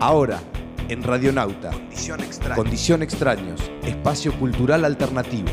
Ahora, en Radionauta, Condición extraña. Condición Extraños, espacio cultural alternativo.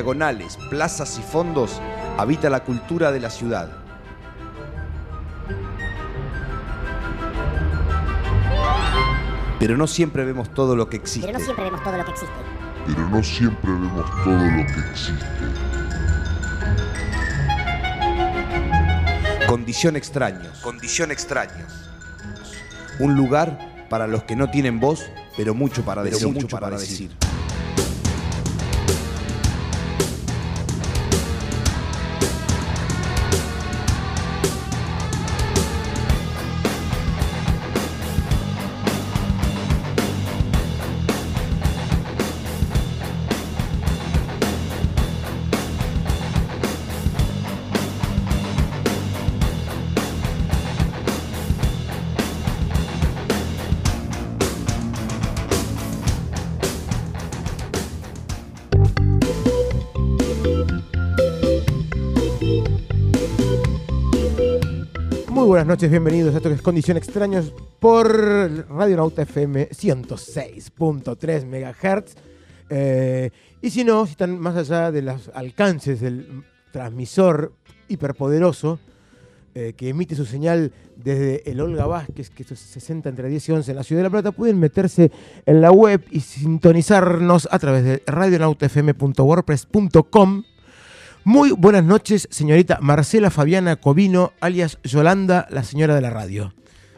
Diagonales, plazas y fondos habita la cultura de la ciudad. Pero no siempre vemos todo lo que existe. Pero no siempre vemos todo lo que existe. pero no siempre vemos todo lo que existe. Condición Extraños. Condición extraños. Un lugar para los que no tienen voz, pero mucho para Pero decir. mucho mucho para para decir. Muy buenas noches, bienvenidos a esto que es Condición Extraños por Radio Nauta FM 106.3 MHz. Y si no, si están más allá de los alcances del transmisor hiperpoderoso eh, que emite su señal desde el Olga Vázquez, que es 60 entre 10 y 11 en la Ciudad de La Plata, pueden meterse en la web y sintonizarnos a través de radionautafm.wordpress.com. Muy buenas noches, señorita Marcela Fabiana Covino, alias Yolanda, la señora de la radio.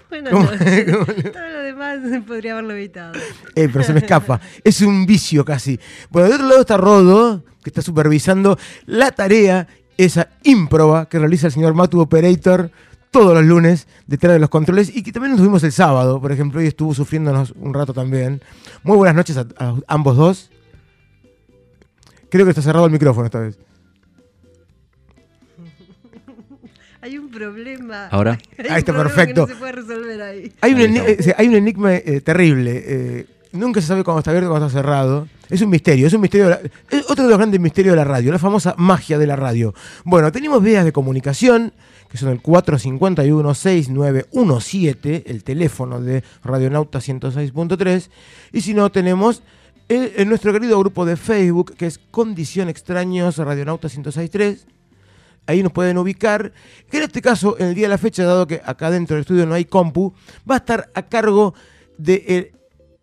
Buenas ¿Cómo- noches. cómo- Todo lo demás podría haberlo evitado. Eh, pero se me escapa. Es un vicio casi. Bueno, de otro lado está Rodo, que está supervisando la tarea, esa ímproba que realiza el señor Matu Operator todos los lunes detrás de los controles y que también nos tuvimos el sábado, por ejemplo, y estuvo sufriéndonos un rato también. Muy buenas noches a, a ambos dos. Creo que está cerrado el micrófono esta vez. Hay un problema. Ahora. Hay Ahí un está, perfecto. Que no se puede resolver ahí. Hay un, Ahí estamos. eh, hay un enigma eh, terrible. eh, nunca se sabe cuándo está abierto y cuándo está cerrado. Es un misterio, es un misterio. de la- es otro de los grandes misterios de la radio, la famosa magia de la radio. Bueno, tenemos vías de comunicación, que son el 451-6917, el teléfono de Radionauta 106.3. Y si no, tenemos el- en nuestro querido grupo de Facebook, que es Condición Extraños Radionauta 106.3 ahí nos pueden ubicar. Que en este caso, en el día de la fecha, dado que acá dentro del estudio no hay compu, va a estar a cargo de el-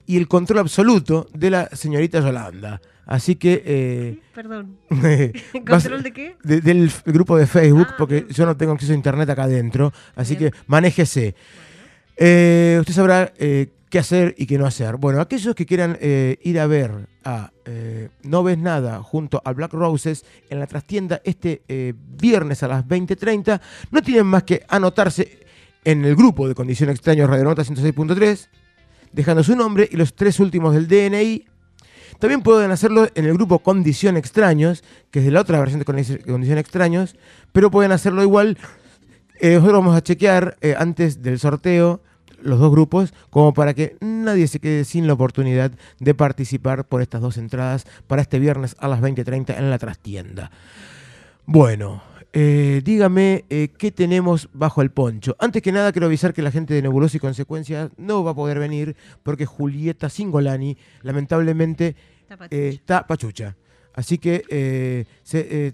y el control absoluto de la señorita Yolanda. Así que... eh, Perdón. ¿Control de qué? de- del grupo de Facebook, Ah, porque yo no tengo acceso a internet acá adentro, así Bien. que manéjese. Eh, usted sabrá eh, qué hacer y qué no hacer. Bueno, aquellos que quieran eh, ir a ver a eh, No Ves Nada junto a Black Roses en la trastienda este eh, viernes a las 20.30, no tienen más que anotarse en el grupo de Condición Extraños Radio Nota 106.3, dejando su nombre y los tres últimos del DNI. También pueden hacerlo en el grupo Condición Extraños, que es de la otra versión de Condi- Condición Extraños, pero pueden hacerlo igual. Nosotros vamos a chequear antes del sorteo los dos grupos, como para que nadie se quede sin la oportunidad de participar por estas dos entradas para este viernes a las 20.30 en la trastienda. Bueno, eh, dígame eh, qué tenemos bajo el poncho. Antes que nada, quiero avisar que la gente de Nebulosa y Consecuencias no va a poder venir porque Julieta Singolani, lamentablemente, Está pachucha. eh, está pachucha. Así que se-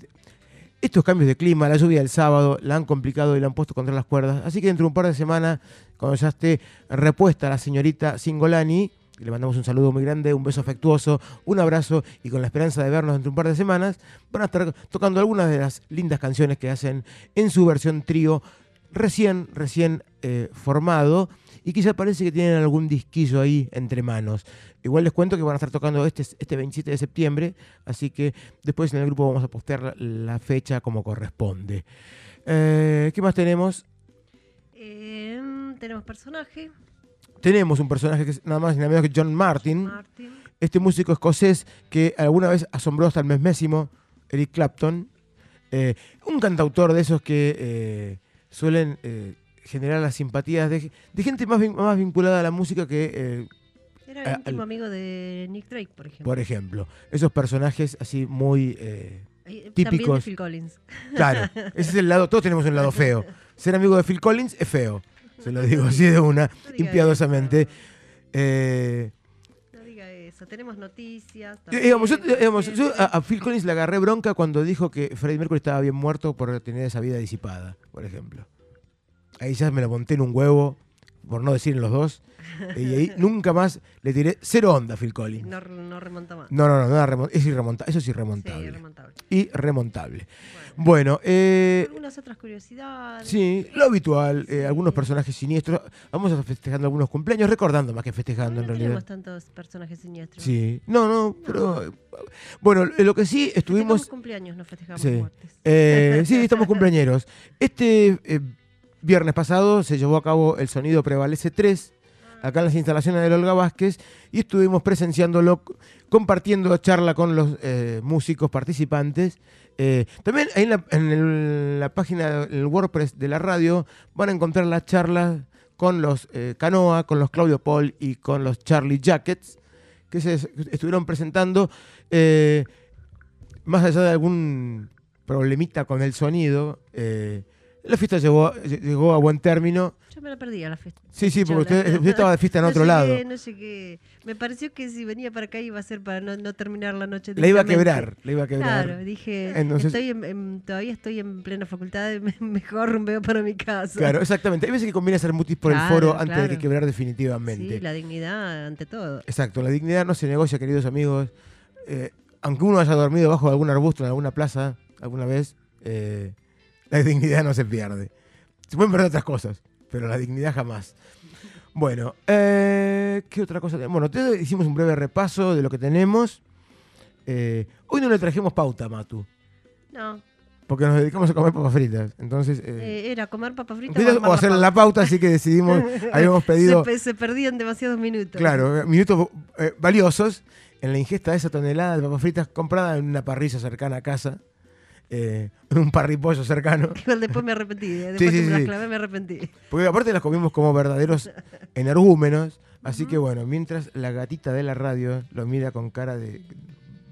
estos cambios de clima, la lluvia del sábado, la han complicado y la han puesto contra las cuerdas. Así que dentro de un par de semanas, cuando ya esté repuesta la señorita Singolani, le mandamos un saludo muy grande, un beso afectuoso, un abrazo y con la esperanza de vernos dentro de un par de semanas, van a estar tocando algunas de las lindas canciones que hacen en su versión trío recién, recién eh, formado y ya parece que tienen algún disquillo ahí entre manos. Igual les cuento que van a estar tocando este, este 27 de septiembre, así que después en el grupo vamos a postear la, fecha como corresponde. Eh, ¿Qué más tenemos? Em, tenemos personaje. Tenemos un personaje que es nada más y nada menos que John Martin, Martin. este músico escocés que alguna vez asombró hasta el mesmésimo Eric Clapton, eh, un cantautor de esos que eh, suelen eh, generar las simpatías de, de gente más, vin- más vinculada a la música que, Era Ah, íntimo amigo de Nick Drake, por ejemplo. por ejemplo, esos personajes así muy... Eh, También de típicos. Phil Collins. Claro, ese es el lado, todos tenemos un lado feo. Ser amigo de Phil Collins es feo, se lo digo así de una, No impiadosamente. Eh, No diga eso. Tenemos noticias. Yo, digamos, yo, también, digamos, yo a, a Phil Collins le agarré bronca cuando dijo que Freddie Mercury estaba bien muerto por tener esa vida disipada, por ejemplo. Ahí ya me lo monté en un huevo, por no decir en los dos, y ahí nunca más le tiré cero onda a Phil Collins. No, no remonta más. No, no, no, nada es irremonta- eso es Sí, irremontable. remontable. irremontable. Bueno, Bueno, eh, algunas otras curiosidades. sí, lo habitual, eh, algunos personajes siniestros. Vamos a festejando algunos cumpleaños, recordando más que festejando en no realidad. tenemos tantos personajes siniestros. Sí, no, no, pero bueno, eh, lo que sí Festejamos estuvimos, cumpleaños, no festejamos Sí. muertes. eh, sí, estamos cumpleañeros. Este viernes pasado se llevó a cabo el Sonido Prevalece 3, acá en las instalaciones del Olga Vázquez, y estuvimos presenciándolo, compartiendo charla con los eh, músicos participantes. Eh, también ahí en, la, página, el WordPress de la radio, van a encontrar las charlas con los eh, Canoa, con los Claudio Paul y con los Charlie Jackets, que se es- estuvieron presentando, más allá de algún problemita con el sonido, la fiesta llegó, llegó a buen término. Yo me la perdí a la fiesta. Sí, sí, porque usted, usted estaba de fiesta en No otro llegué, lado. No llegué. Me pareció que si venía para acá iba a ser para no, no terminar la noche. Le iba a quebrar, le iba a quebrar. Claro, dije, Entonces- estoy en- en- todavía estoy en plena facultad, me- mejor veo para mi casa. Claro, exactamente. Hay veces que conviene hacer mutis por el foro antes de que quebrar definitivamente. Sí, la dignidad ante todo. Exacto, la dignidad no se negocia, queridos amigos. Eh, aunque uno haya dormido bajo algún arbusto en alguna plaza alguna vez, eh, la dignidad no se pierde. Se pueden perder otras cosas, pero la dignidad jamás. Bueno, eh, ¿qué otra cosa? tenemos? Bueno, te- hicimos un breve repaso de lo que tenemos. Eh, hoy no le trajimos pauta, Matu, No, porque nos dedicamos a comer papas fritas. Entonces, eh, eh, era comer papas fritas fritas o hacer la pauta, así que decidimos, habíamos pedido... Se, se perdían demasiados minutos. Claro, minutos eh, valiosos en la ingesta de esa tonelada de papas fritas comprada en una parrilla cercana a casa, eh, un parripollo cercano. Igual después me arrepentí. eh, Después sí, que me las sí. clavé me arrepentí. Porque aparte las comimos como verdaderos energúmenos. Así que bueno, mientras la gatita de la radio lo mira con cara de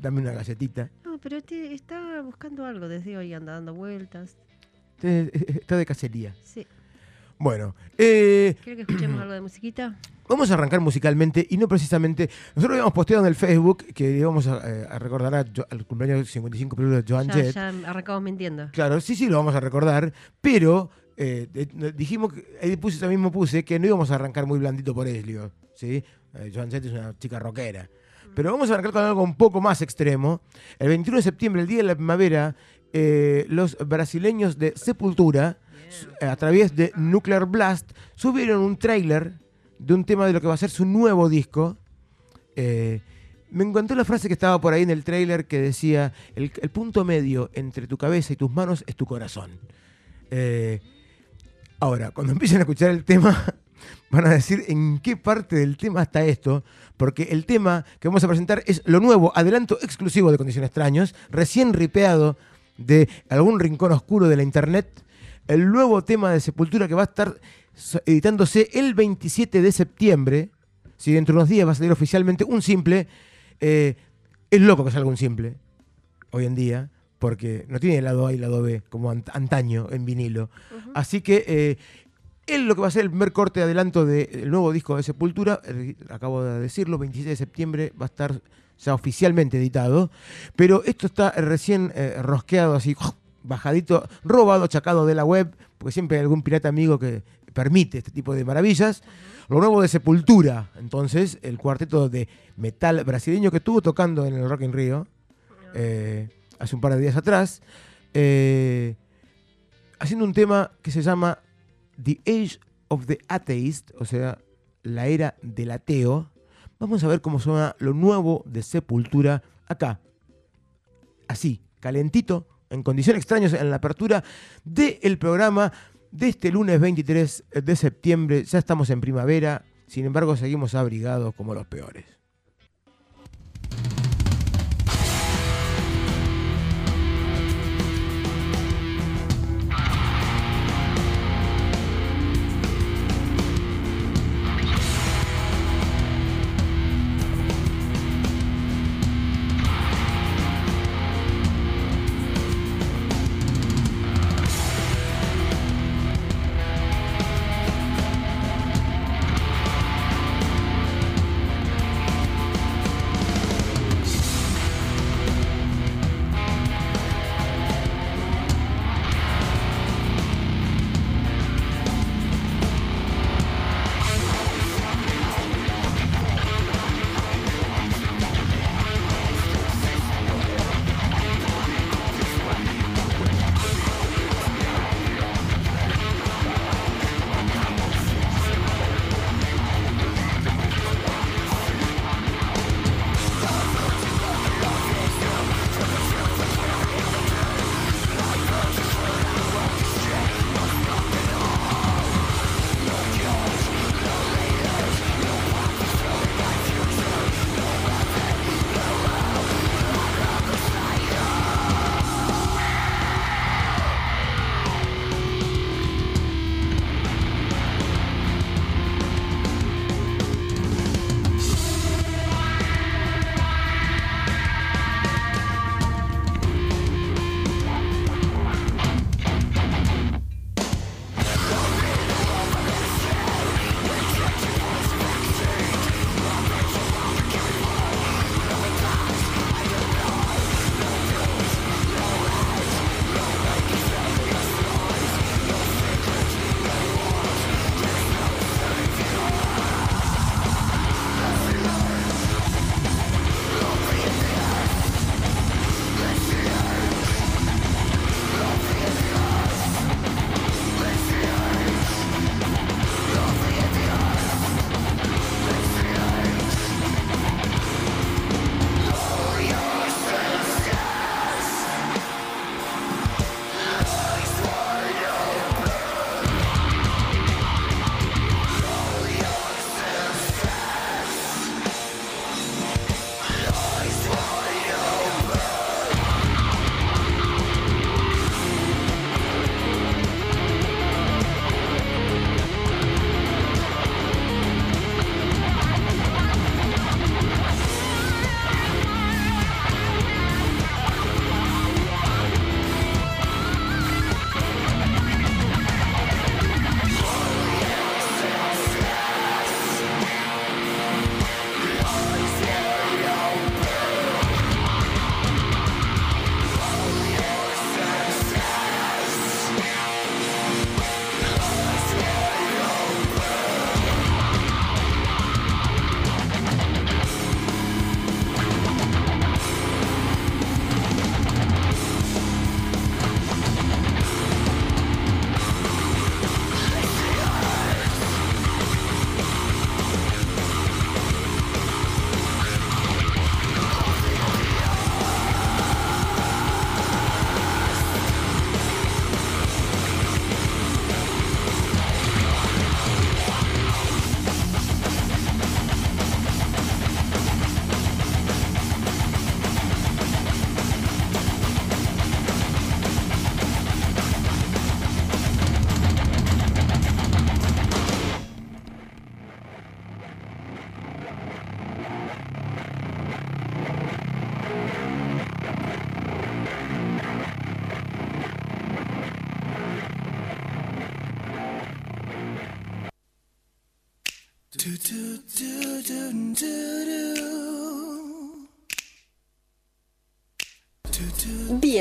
dame una galletita, No, pero este está buscando algo desde hoy, anda dando vueltas. eh, está de cacería. Sí. Bueno, eh, ¿Quiere que escuchemos algo de musiquita? Vamos a arrancar musicalmente y no precisamente. Nosotros habíamos posteado en el Facebook que íbamos a, eh, a recordar a al cumpleaños 55 películas de Joan Ya, Jett. ya arrancamos mintiendo. Claro, sí, sí, lo vamos a recordar, pero eh, dijimos, que, ahí puse, yo mismo puse, que no íbamos a arrancar muy blandito por Eslio, ¿sí? Eh, Joan Jett es una chica rockera. Pero vamos a arrancar con algo un poco más extremo. El 21 de septiembre, el día de la primavera, eh, los brasileños de Sepultura, a través de Nuclear Blast, subieron un tráiler de un tema de lo que va a ser su nuevo disco. Eh, me encantó la frase que estaba por ahí en el tráiler que decía, el, punto medio entre tu cabeza y tus manos es tu corazón. Eh, ahora, cuando empiecen a escuchar el tema, van a decir en qué parte del tema está esto, porque el tema que vamos a presentar es lo nuevo, adelanto exclusivo de Condiciones Extraños, recién ripeado de algún rincón oscuro de la internet, el nuevo tema de Sepultura que va a estar editándose el 27 de septiembre, si dentro de unos días va a salir oficialmente un simple, eh, es loco que salga un simple hoy en día, porque no tiene lado A y lado B, como ant- antaño en vinilo. Así que eh, él lo que va a ser el primer corte de adelanto del nuevo disco de Sepultura, eh, acabo de decirlo, 27 de septiembre va a estar ya oficialmente editado, pero esto está recién eh, rosqueado así, bajadito, robado, chacado de la web, porque siempre hay algún pirata amigo que permite este tipo de maravillas. Lo nuevo de Sepultura, entonces, el cuarteto de metal brasileño que estuvo tocando en el Rock in Rio eh, hace un par de días atrás, eh, haciendo un tema que se llama The Age of the Atheist, o sea, la era del ateo, vamos a ver cómo suena lo nuevo de Sepultura acá. Así, calentito, en condiciones extrañas en la apertura del programa de este lunes 23 de septiembre. Ya estamos en primavera, sin embargo seguimos abrigados como los peores.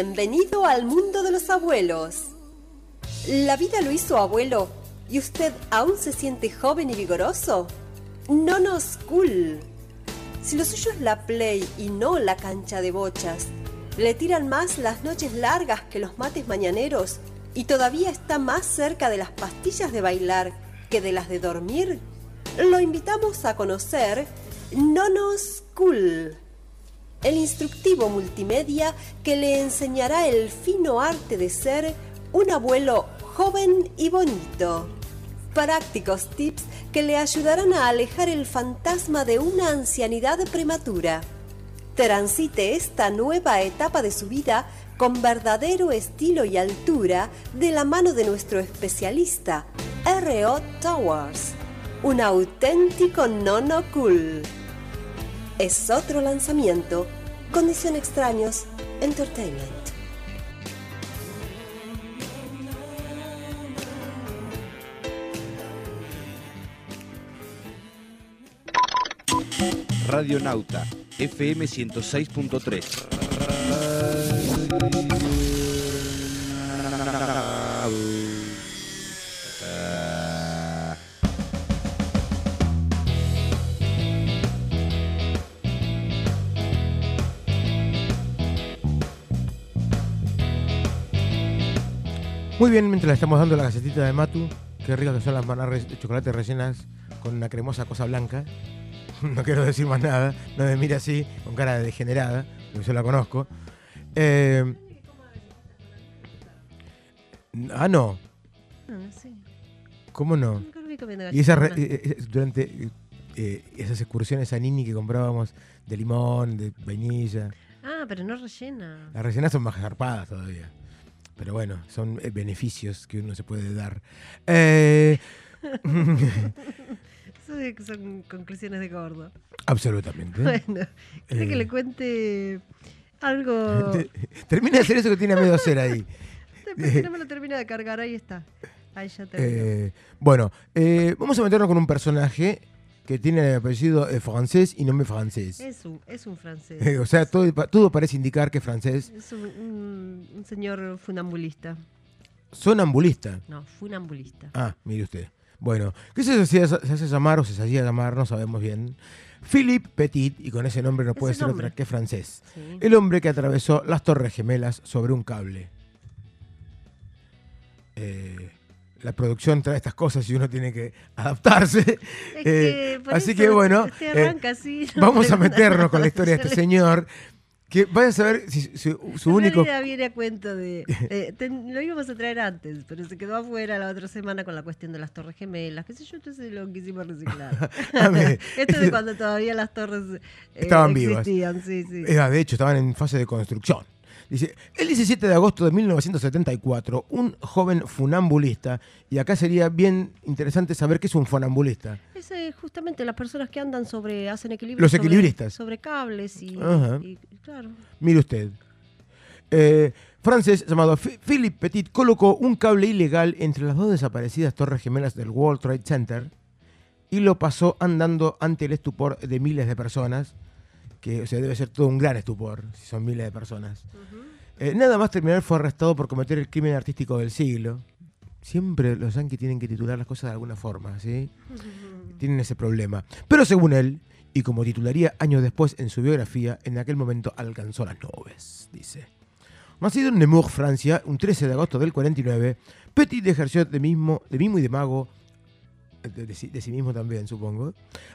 Bienvenido al mundo de los abuelos. ¿La vida lo hizo abuelo y usted aún se siente joven y vigoroso? No nos cool. Si lo suyo la play y no la cancha de bochas, le tiran más las noches largas que los mates mañaneros y todavía está más cerca de las pastillas de bailar que de las de dormir, lo invitamos a conocer Nono School, el instructivo multimedia que le enseñará el fino arte de ser un abuelo joven y bonito. Prácticos tips que le ayudarán a alejar el fantasma de una ancianidad prematura. Transite esta nueva etapa de su vida con verdadero estilo y altura de la mano de nuestro especialista, R.O. Towers, un auténtico nono cool. Es otro lanzamiento, Condición Extraños Entertainment. Radionauta, FM 106.3. Muy bien, mientras le estamos dando la galletita de Matu, qué ricas que son las manas de chocolate rellenas con una cremosa cosa blanca. No quiero decir más nada, no me mire así, con cara de degenerada, porque yo la conozco. Eh, ah, no, sí. ¿cómo no? Y esas, re- eh, eh, durante eh, esas excursiones a Nini que comprábamos de limón, de vainilla, Ah, pero no rellena. las rellenas son más zarpadas todavía. Pero bueno, son eh, beneficios que uno se puede dar. Eh, son conclusiones de gordo. absolutamente. Bueno, ¿quiere que Eh. le cuente algo? Termina de hacer eso que tiene a medio hacer ahí. Después que no me lo termina de cargar, ahí está. Ahí ya terminó. Eh, bueno, eh, vamos a meternos con un personaje que tiene apellido eh, francés y nombre francés. es, un, es un francés. O sea, todo, todo parece indicar que es francés. Es un, un- un señor funambulista. Sonambulista. No, funambulista. Ah, mire usted. Bueno, ¿qué se hacía, se hace llamar o se hacía llamar? No sabemos bien. Philippe Petit, y con ese nombre no puede ser nombre. otra que francés. Sí. El hombre que atravesó las Torres Gemelas sobre un cable. Eh, la producción trae estas cosas y uno tiene que adaptarse. Es Eh, que por así que bueno, eh, arranca no vamos a meternos con la historia de este señor. Que vaya a saber si, si su en único. viene a cuento de. eh, ten- lo íbamos a traer antes, pero se quedó afuera la otra semana con la cuestión de las Torres Gemelas. ¿Qué sé yo? Entonces lo quisimos reciclar. Esto de cuando todavía las torres eh, Estaban vivas. existían, sí, sí. Eh, de hecho, estaban en fase de construcción. Dice, el 17 de agosto de 1974, un joven funambulista, y acá sería bien interesante saber qué es un funambulista. Es eh, justamente las personas que andan sobre, hacen equilibrio. Los equilibristas. Sobre cables y, Ajá. y- claro. Mire usted. Eh, francés llamado Philippe Petit colocó un cable ilegal entre las dos desaparecidas torres gemelas del World Trade Center y lo pasó andando ante el estupor de miles de personas, que o sea, debe ser todo un gran estupor si son miles de personas. Eh, nada más terminar fue arrestado por cometer el crimen artístico del siglo. Siempre los yankees tienen que titular las cosas de alguna forma, ¿sí? Tienen ese problema. Pero según él, y como titularía años después en su biografía, en aquel momento alcanzó las nubes, dice. Nacido en Nemours, Francia, un 13 de agosto del 49, Petit ejerció de mismo, de mimo y de mago, de, de sí- de sí mismo también, supongo,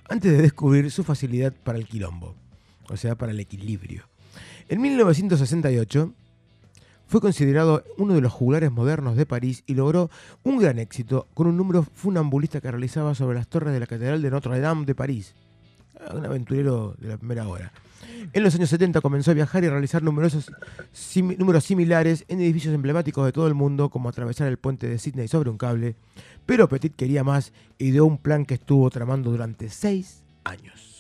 antes de descubrir su facilidad para el quilombo, o sea, para el equilibrio. En 1968 fue considerado uno de los juglares modernos de París y logró un gran éxito con un número funambulista que realizaba sobre las torres de la Catedral de Notre Dame de París. Ah, Un aventurero de la primera hora. En los años 70 comenzó a viajar y realizar numerosos números similares en edificios emblemáticos de todo el mundo, como atravesar el puente de Sydney sobre un cable. Pero Petit quería más y ideó un plan que estuvo tramando durante seis años.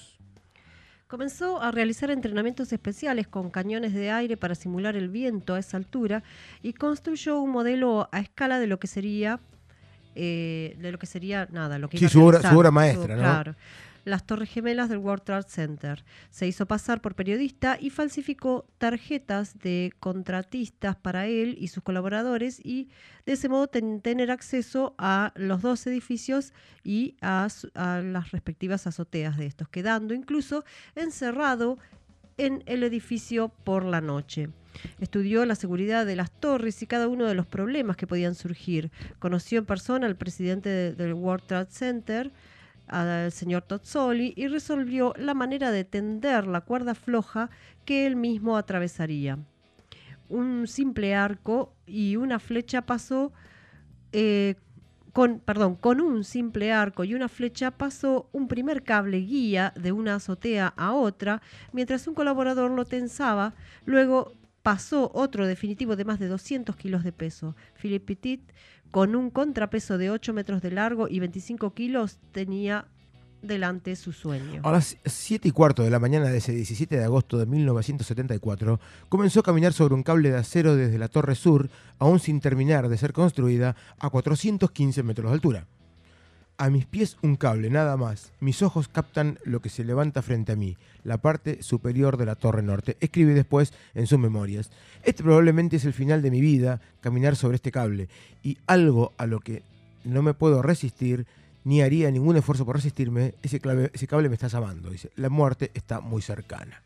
Comenzó a realizar entrenamientos especiales con cañones de aire para simular el viento a esa altura y construyó un modelo a escala de lo que sería eh, de lo que sería nada, lo que Sí, iba a su obra- su obra maestra, ¿no? Claro. Las Torres Gemelas del World Trade Center. Se hizo pasar por periodista y falsificó tarjetas de contratistas para él y sus colaboradores y de ese modo ten- tener acceso a los dos edificios y a, las respectivas azoteas de estos, quedando incluso encerrado en el edificio por la noche. Estudió la seguridad de las torres y cada uno de los problemas que podían surgir. Conoció en persona al presidente de- del World Trade Center, al señor Tozzoli, y resolvió la manera de tender la cuerda floja que él mismo atravesaría. Un simple arco y una flecha pasó eh, con, perdón, con un simple arco y una flecha pasó un primer cable guía de una azotea a otra, mientras un colaborador lo tensaba, luego pasó otro definitivo de más de 200 kilos de peso. Philippe Petit, con un contrapeso de 8 metros de largo y 25 kilos, tenía delante su sueño. A las 7 y cuarto de la mañana de ese 17 de agosto de 1974, comenzó a caminar sobre un cable de acero desde la Torre Sur, aún sin terminar de ser construida, a 415 metros de altura. A mis pies un cable, nada más. Mis ojos captan lo que se levanta frente a mí, la parte superior de la Torre Norte. Escribe después en sus memorias. Este probablemente es el final de mi vida, caminar sobre este cable, y algo a lo que no me puedo resistir ni haría ningún esfuerzo por resistirme, ese, clave- ese cable me está llamando. Dice, la muerte está muy cercana.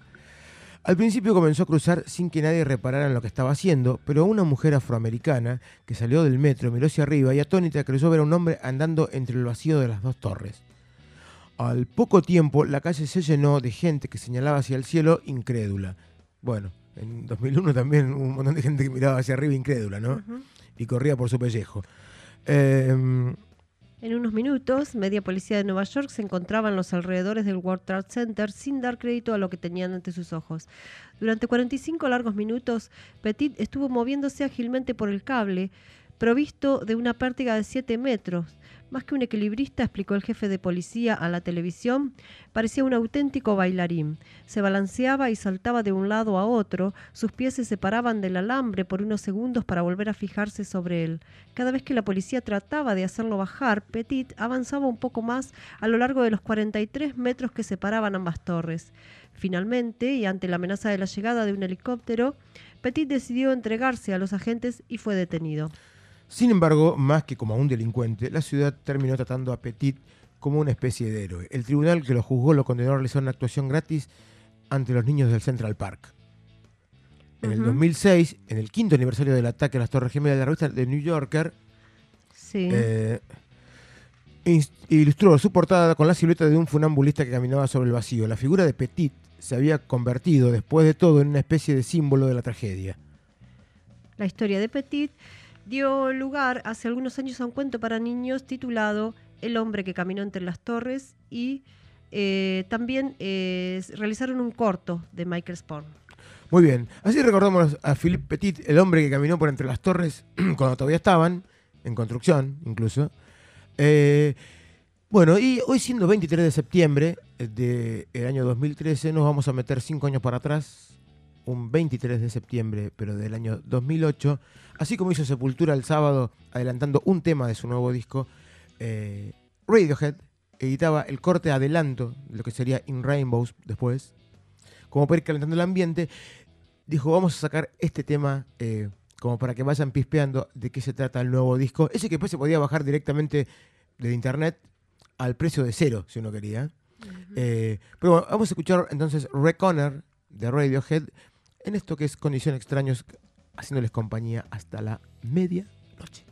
Al principio comenzó a cruzar sin que nadie reparara en lo que estaba haciendo, pero una mujer afroamericana que salió del metro miró hacia arriba y atónita creyó ver a un hombre andando entre el vacío de las dos torres. Al poco tiempo la calle se llenó de gente que señalaba hacia el cielo incrédula. Bueno, en 2001 también hubo un montón de gente que miraba hacia arriba incrédula, ¿no? Y corría por su pellejo. Eh, En unos minutos, media policía de Nueva York se encontraba en los alrededores del World Trade Center sin dar crédito a lo que tenían ante sus ojos. Durante 45 largos minutos, Petit estuvo moviéndose ágilmente por el cable, provisto de una pértiga de 7 metros. Más que un equilibrista, explicó el jefe de policía a la televisión, parecía un auténtico bailarín. Se balanceaba y saltaba de un lado a otro, sus pies se separaban del alambre por unos segundos para volver a fijarse sobre él. Cada vez que la policía trataba de hacerlo bajar, Petit avanzaba un poco más a lo largo de los 43 metros que separaban ambas torres. Finalmente, y ante la amenaza de la llegada de un helicóptero, Petit decidió entregarse a los agentes y fue detenido. Sin embargo, más que como a un delincuente, la ciudad terminó tratando a Petit como una especie de héroe. El tribunal que lo juzgó lo condenó a realizar una actuación gratis ante los niños del Central Park. En el Ujú. 2006, en el quinto aniversario del ataque a las Torres Gemelas de la revista The New Yorker, Sí. eh, ilustró su portada con la silueta de un funambulista que caminaba sobre el vacío. La figura de Petit se había convertido, después de todo, en una especie de símbolo de la tragedia. La historia de Petit dio lugar hace algunos años a un cuento para niños titulado El hombre que caminó entre las torres y eh, también eh, realizaron un corto de Michael Sporn. Muy bien, así recordamos a Philippe Petit, el hombre que caminó por entre las torres cuando todavía estaban, en construcción incluso. Eh, bueno, y hoy siendo 23 de septiembre del año 2013, nos vamos a meter cinco años para atrás, un 23 de septiembre, pero del año 2008, así como hizo Sepultura el sábado, adelantando un tema de su nuevo disco, eh, Radiohead editaba el corte adelanto de lo que sería In Rainbows después, como para ir calentando el ambiente, dijo, vamos a sacar este tema eh, como para que vayan pispeando de qué se trata el nuevo disco. Ese que después se podía bajar directamente de internet al precio de cero, si uno quería. Eh, pero bueno, vamos a escuchar entonces Reconer de Radiohead en esto que es Condición Extraños, haciéndoles compañía hasta la media noche.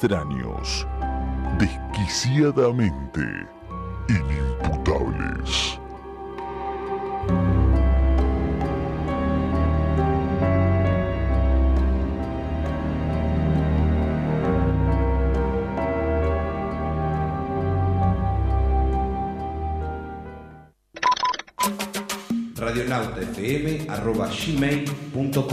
Extraños. Desquiciadamente inimputables. radionautafm.gmail.com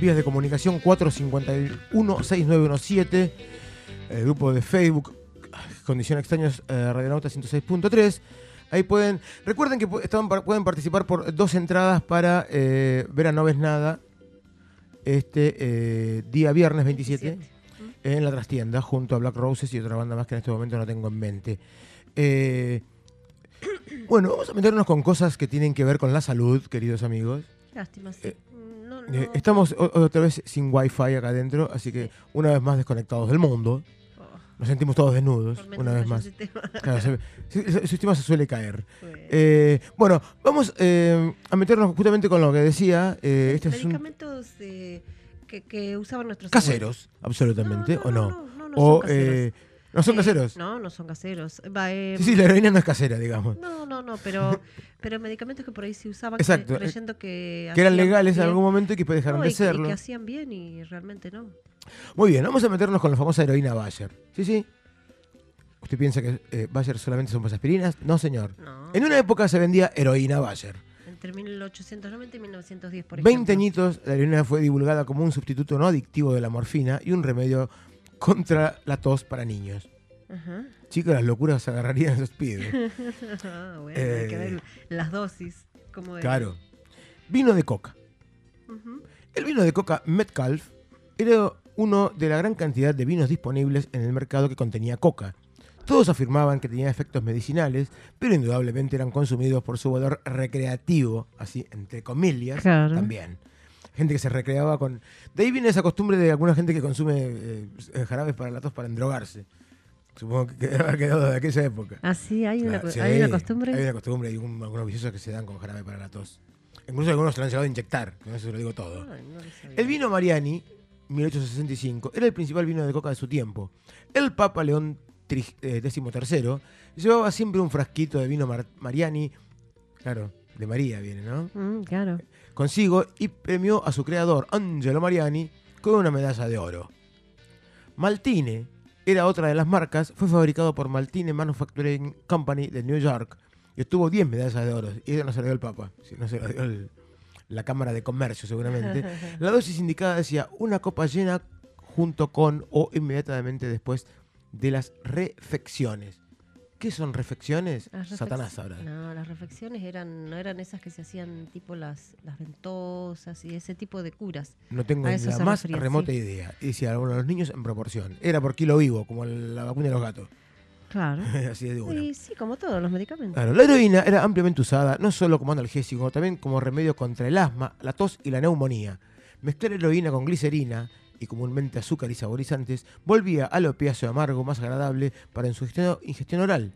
vías de comunicación 451-6917, el grupo de Facebook, Condición Extraños, eh, Radionauta 106.3. Ahí pueden, recuerden que pueden participar por dos entradas para eh, ver a No Ves Nada este eh, día viernes 27 en la trastienda junto a Black Roses y otra banda más que en este momento no tengo en mente. Eh, bueno, vamos a meternos con cosas que tienen que ver con la salud, queridos amigos. Lástima, sí. Eh, no, no. estamos otra vez sin wifi acá adentro, así que una vez más desconectados del mundo. Oh, Nos sentimos todos desnudos, una vez más. sistema. Claro, se- el sistema se suele caer. Bueno. Eh, bueno, vamos eh, a meternos justamente con lo que decía. eh, este es un Medicamentos eh, que, que usaban nuestros caseros, absolutamente, abuelos. ¿o no? No, no, no, o son caseros. eh, no son Eh, caseros. No, no son caseros. Va, eh, Sí, sí, la heroína no es casera, digamos. No, no, no, pero, pero medicamentos que por ahí se usaban Exacto, cre- eh, creyendo que Que eran legales en bien. algún momento y que dejaron No, de y que- y serlo. que hacían bien y realmente no. Muy bien, vamos a meternos con la famosa heroína Bayer. ¿Sí, sí? ¿Usted piensa que eh, Bayer solamente son aspirinas? No, señor. No. En una época se vendía heroína Bayer. Entre 1890 y 1910, por 20 ejemplo. añitos, la heroína fue divulgada como un sustituto no adictivo de la morfina y un remedio contra la tos para niños. Ajá. Chicos, las locuras agarrarían a esos pibes. Ah, hay que Eh, ver las dosis. Era. Claro. Vino de coca. El vino de coca Metcalf era uno de la gran cantidad de vinos disponibles en el mercado que contenía coca. Todos afirmaban que tenía efectos medicinales, pero indudablemente eran consumidos por su valor recreativo, así entre comillas, Claro. también. Gente que se recreaba con... De ahí viene esa costumbre de alguna gente que consume eh, jarabes para la tos para endrogarse. Supongo que debe haber quedado de aquella época. Ah, sí, hay, una, Claro, co- sí, hay una costumbre. Hay una costumbre y un- algunos viciosos que se dan con jarabe para la tos. Incluso algunos se lo han llegado a inyectar, con eso se lo digo todo. Ay, no lo sabía. El vino Mariani, 1865, era el principal vino de coca de su tiempo. El Papa León tri- eh, XIII llevaba siempre un frasquito de vino Mar- Mariani, claro, de María viene, ¿no? Mm, claro. Consigo y premió a su creador, Angelo Mariani, con una medalla de oro. Maltine era otra de las marcas, fue fabricado por Maltine Manufacturing Company de New York y obtuvo 10 medallas de oro. Y eso no se lo dio el Papa, si no se lo dio el- la Cámara de Comercio seguramente. La dosis indicada decía una copa llena junto con o inmediatamente después de las refecciones. ¿Qué son refecciones? Las reflex- Satanás sabrá. No, las reflexiones eran, no eran esas que se hacían tipo las, las ventosas y ese tipo de curas. No tengo ni la más refería, remota sí. idea. Y decía, bueno, los niños en proporción. Era por kilo vivo, como la vacuna de los gatos. Claro. Así de duro. Y sí, como todos los medicamentos. Claro, la heroína era ampliamente usada no solo como analgésico, sino también como remedio contra el asma, la tos y la neumonía. Mezclar heroína con glicerina y comúnmente azúcar y saborizantes volvía al opiáceo amargo más agradable para su ingestión, oral.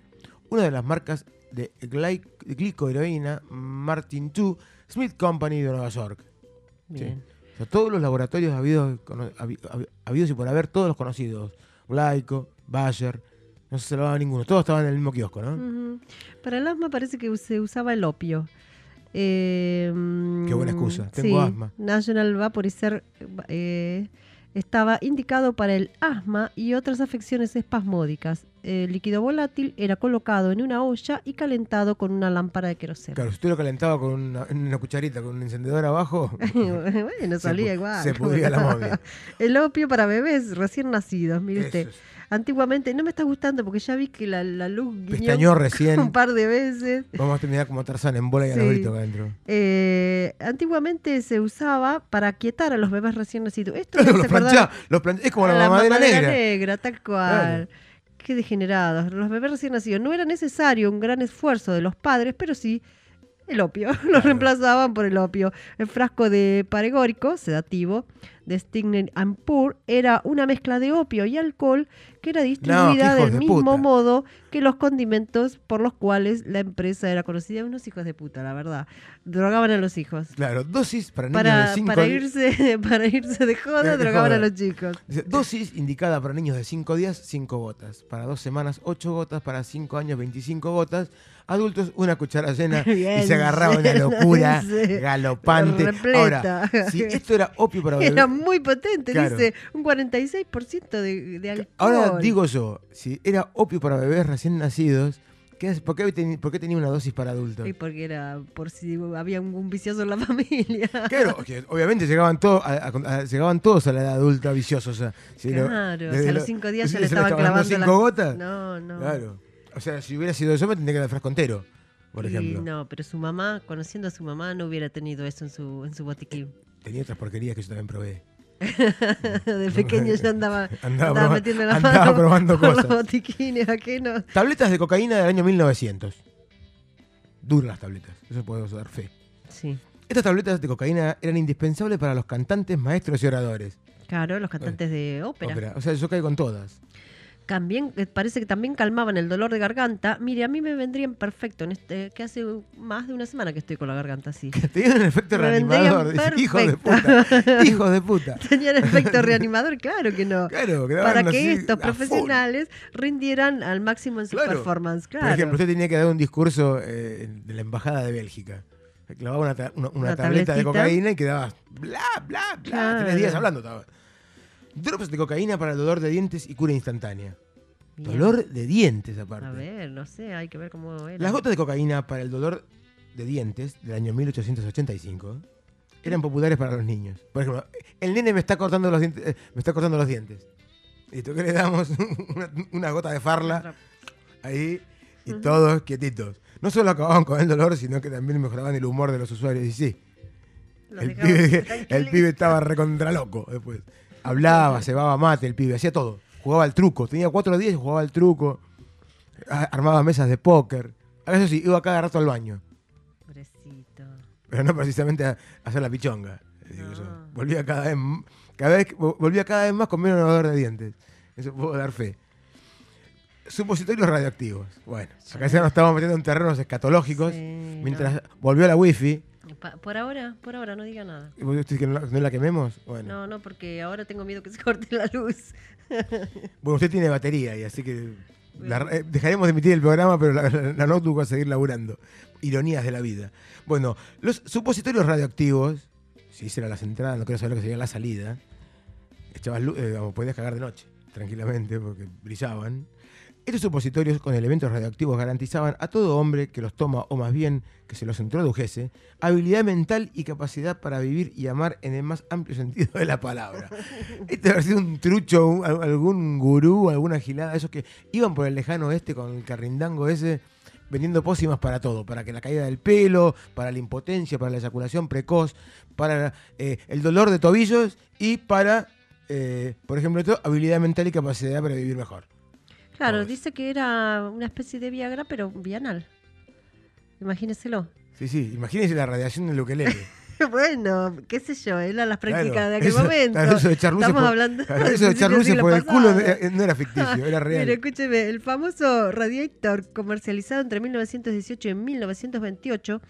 Una de las marcas de glicoheroína, Martin II, Smith Company de Nueva York. Bien. O sea, todos los laboratorios habidos, habidos y por haber, todos los conocidos. Glaico, Bayer, no se salvaba ninguno. Todos estaban en el mismo kiosco, ¿no? Para el asma parece que se usaba el opio. Eh, Qué buena excusa, tengo sí, asma. National Vaporizer eh, estaba indicado para el asma y otras afecciones espasmódicas. El líquido volátil era colocado en una olla y calentado con una lámpara de queroseno. Claro, si usted lo calentaba con una, cucharita, con un encendedor abajo, bueno, salía igual. se pudría la momia. el opio para bebés recién nacidos, mire usted. Eso es. Antiguamente, no me está gustando porque ya vi que la, la luz guiñó recién. un par de veces. Vamos a terminar como Tarzán en bola y a los Sí. gritos acá adentro. Eh, antiguamente se usaba para quietar a los bebés recién nacidos. Esto Claro, los los es como a la, mamadera negra. negra, tal cual. Qué degenerados. Los bebés recién nacidos. No era necesario un gran esfuerzo de los padres, pero sí el opio. Los reemplazaban por el opio. El frasco de paregórico, sedativo, de Stigner and Pur, era una mezcla de opio y alcohol que era distribuida hijos del de mismo puta. modo que los condimentos por los cuales la empresa era conocida. Unos hijos de puta, la verdad. Drogaban a los hijos. Claro, dosis para niños Para, de 5 para, irse, para irse de joda, De- de drogaban a joda. los chicos. Dosis indicada para niños de 5 días, 5 gotas. Para 2 semanas, 8 gotas. Para 5 años, 25 gotas. Adultos, una cuchara llena. y Bien se agarraba una locura sí. galopante. Repleta. Ahora, si esto era opio para Era bebés. Muy potente, Claro. dice un 46% de, de alcohol. Ahora digo yo, si era opio para bebés recién nacidos, ¿qué hace- ¿por, qué, por qué tenía una dosis para adultos? Y porque era por si había un, un vicioso en la familia. Claro, obviamente llegaban, todos a, a- a- llegaban todos a la edad adulta viciosos. O sea, si lo- Claro, o desde sea, a lo- los cinco días ya le estaban clavando cinco la- gotas. No, no. Claro. O sea, si hubiera sido yo, me tendría que dar el frasco entero, por Y ejemplo. no, pero su mamá, conociendo a su mamá, no hubiera tenido eso en su, en su botiquín. Tenía otras porquerías que yo también probé. De pequeño ya andaba, Andaba andaba proba- metiendo la andaba mano probando por cosas. los botiquines ajenos. Tabletas de cocaína del año 1900. Duras las tabletas, eso puedo dar fe. Sí. Estas tabletas de cocaína eran indispensables para los cantantes, maestros y oradores. Claro, los cantantes de ópera. Ópera. O sea, yo caigo con todas. También, eh, parece que también calmaban el dolor de garganta. Mire, a mí me vendrían perfecto, en este, que hace más de una semana que estoy con la garganta así. Tenían un efecto Me reanimador. Hijos de puta. Hijos de puta. ¿Tenían efecto reanimador? Claro que no. Claro, quedaban Para que estos full. profesionales rindieran al máximo en su Claro. performance. Claro. Por ejemplo, usted tenía que dar un discurso eh, de la Embajada de Bélgica. Clavaba una, ta- una- una Una tableta de cocaína y quedaba bla, bla, bla. Claro. Tres días hablando estaba. Drops de cocaína para el dolor de dientes y cura instantánea. Bien. Dolor de dientes, aparte. A ver, no sé, hay que ver cómo era. Las gotas de cocaína para el dolor de dientes del año 1885 eran populares para los niños. Por ejemplo, el nene me está cortando los dientes. eh, me está cortando los dientes. Listo, que le damos una, una gota de farla ahí y todos quietitos. No solo acababan con el dolor, sino que también mejoraban el humor de los usuarios. Y sí, el pibe, el pibe estaba recontra loco después. Hablaba, cebaba mate el pibe, hacía todo. Jugaba al truco. Tenía cuatro días y jugaba al truco. Armaba mesas de póker. Eso sí, iba cada rato al baño. Pobrecito. Pero no precisamente a, hacer la pichonga. digo yo. No. Volvía cada vez, cada vez vo- volvía cada vez más con menos dolor de dientes. Eso puedo dar fe. Supositorios radioactivos. Bueno, acá ya nos estamos metiendo en terrenos escatológicos. Sí, mientras volvió la wifi. Pa- por ahora, por ahora no diga nada. ¿Y vos decís que no, la- no la quememos? Bueno. No, no, porque ahora tengo miedo que se corte la luz. Bueno, usted tiene batería y así que la- eh, dejaremos de emitir el programa, pero la, la- la notebook va a seguir laburando. Ironías de la vida. Bueno, los supositorios radioactivos, si esa era la entradas, no quiero saber lo que sería la salida. Echabas luz, eh, podías cagar de noche, tranquilamente, porque brillaban. Estos supositorios con elementos radioactivos garantizaban a todo hombre que los toma, o más bien que se los introdujese, habilidad mental y capacidad para vivir y amar en el más amplio sentido de la palabra. Este ha sido un trucho, un- al- algún gurú, alguna gilada, esos que iban por el lejano oeste con el carrindango ese, vendiendo pócimas para todo, para que la caída del pelo, para la impotencia, para la eyaculación precoz, para eh, el dolor de tobillos y para, eh, por ejemplo, esto, habilidad mental y capacidad para vivir mejor. Claro, dice que era una especie de Viagra, pero bienal. Imagíneselo. Sí, sí, imagínense la radiación del ukelele. bueno, qué sé yo, eran las prácticas Claro, de aquel eso- momento. claro, eso de echar luces Estamos por- hablando claro, eso de echar luces por el culo eh, no era ficticio, era real. Mire, escúcheme, el famoso Radiator, comercializado entre 1918 y 1928,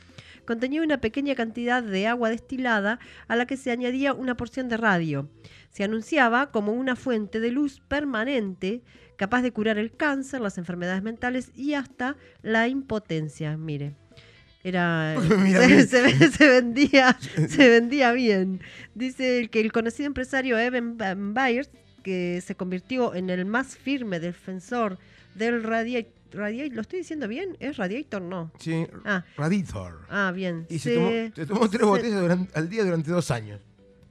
contenía una pequeña cantidad de agua destilada a la que se añadía una porción de radio. Se anunciaba como una fuente de luz permanente capaz de curar el cáncer, las enfermedades mentales y hasta la impotencia. Mire. Era se, mira. se- se vendía se vendía bien. Dice que el conocido empresario Evan Van Byers, que se convirtió en el más firme defensor del radiator. ¿Lo estoy diciendo bien? ¿Es radiator? No. Sí, Ah, Raditor. ah bien. Y se, tomó, se tomó tres botellas durante- al día durante dos años.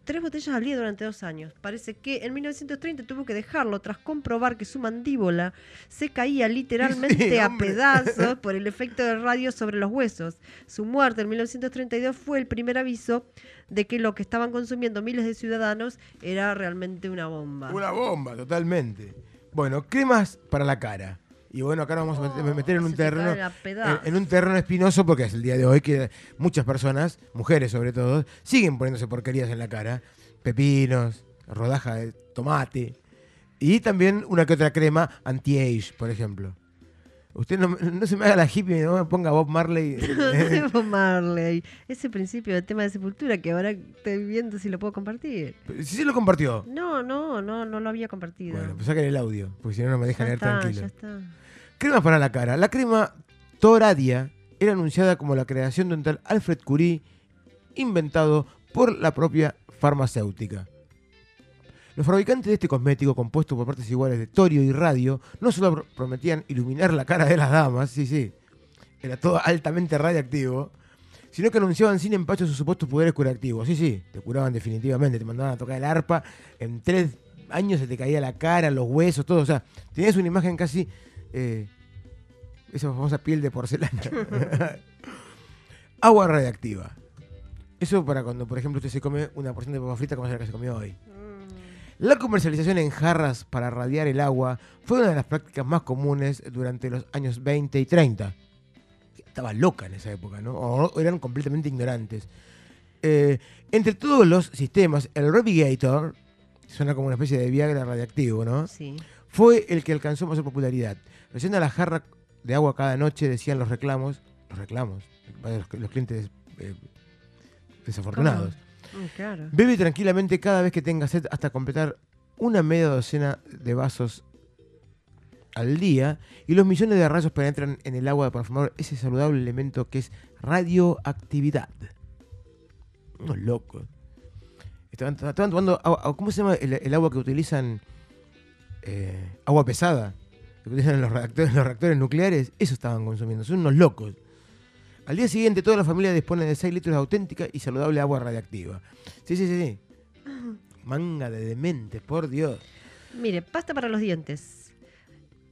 Tres botellas al día durante dos años. Parece que en 1930 tuvo que dejarlo tras comprobar que su mandíbula se caía literalmente Sí, a pedazos por el efecto del radio sobre los huesos. Su muerte en 1932 fue el primer aviso de que lo que estaban consumiendo miles de ciudadanos era realmente una bomba. Una bomba, totalmente. Bueno, cremas para la cara. Y bueno, acá nos vamos a met- meter en un terreno. En, en un terreno espinoso, porque es el día de hoy que muchas personas, mujeres sobre todo, siguen poniéndose porquerías en la cara. Pepinos, rodaja de tomate. Y también una que otra crema anti-age, por ejemplo. Usted no, no se me haga la hippie, no me ponga Bob Marley. eh, Bob Marley. Ese principio del tema de sepultura que ahora estoy viendo si lo puedo compartir. Si se lo compartió. No, no, no, no lo había compartido. Bueno, pues saquen el audio, porque si no, no me dejan ya leer está, tranquilo. ya está. Cremas para la cara. La crema Toradia era anunciada como la creación de un tal Alfred Curie, inventado por la propia farmacéutica. Los fabricantes de este cosmético, compuesto por partes iguales de torio y radio, no solo pro- prometían iluminar la cara de las damas, sí, sí, era todo altamente radiactivo, sino que anunciaban sin empacho sus supuestos poderes curativos. Sí, sí, te curaban definitivamente, te mandaban a tocar el arpa, en tres años se te caía la cara, los huesos, todo, o sea, tenías una imagen casi... eh, esa famosa piel de porcelana. Agua radiactiva. Eso para cuando, por ejemplo, usted se come una porción de papa frita como es la que se comió hoy. La comercialización en jarras para radiar el agua fue una de las prácticas más comunes durante los años 20 y 30. Estaba loca en esa época, ¿no? O eran completamente ignorantes. Eh, entre todos los sistemas, el Revigator, suena como una especie de Viagra radiactivo, ¿no? Sí. fue el que alcanzó mayor popularidad. Rellena la jarra de agua cada noche, decían los reclamos. Los reclamos. Los, clientes eh, desafortunados. Mm, claro. Bebe tranquilamente cada vez que tenga sed hasta completar una media docena de vasos al día y los millones de rayos penetran en el agua para formar ese saludable elemento que es radioactividad. Unos locos. Estaban, estaban tomando agua, ¿cómo se llama el, el agua que utilizan? Eh, agua pesada. Que utilizan los reactores, los reactores nucleares. Eso estaban consumiendo. Son unos locos. Al día siguiente toda la familia dispone de 6 litros de auténtica y saludable agua radiactiva. Sí, sí, sí, sí. Manga de dementes, por Dios. Mire, pasta para los dientes.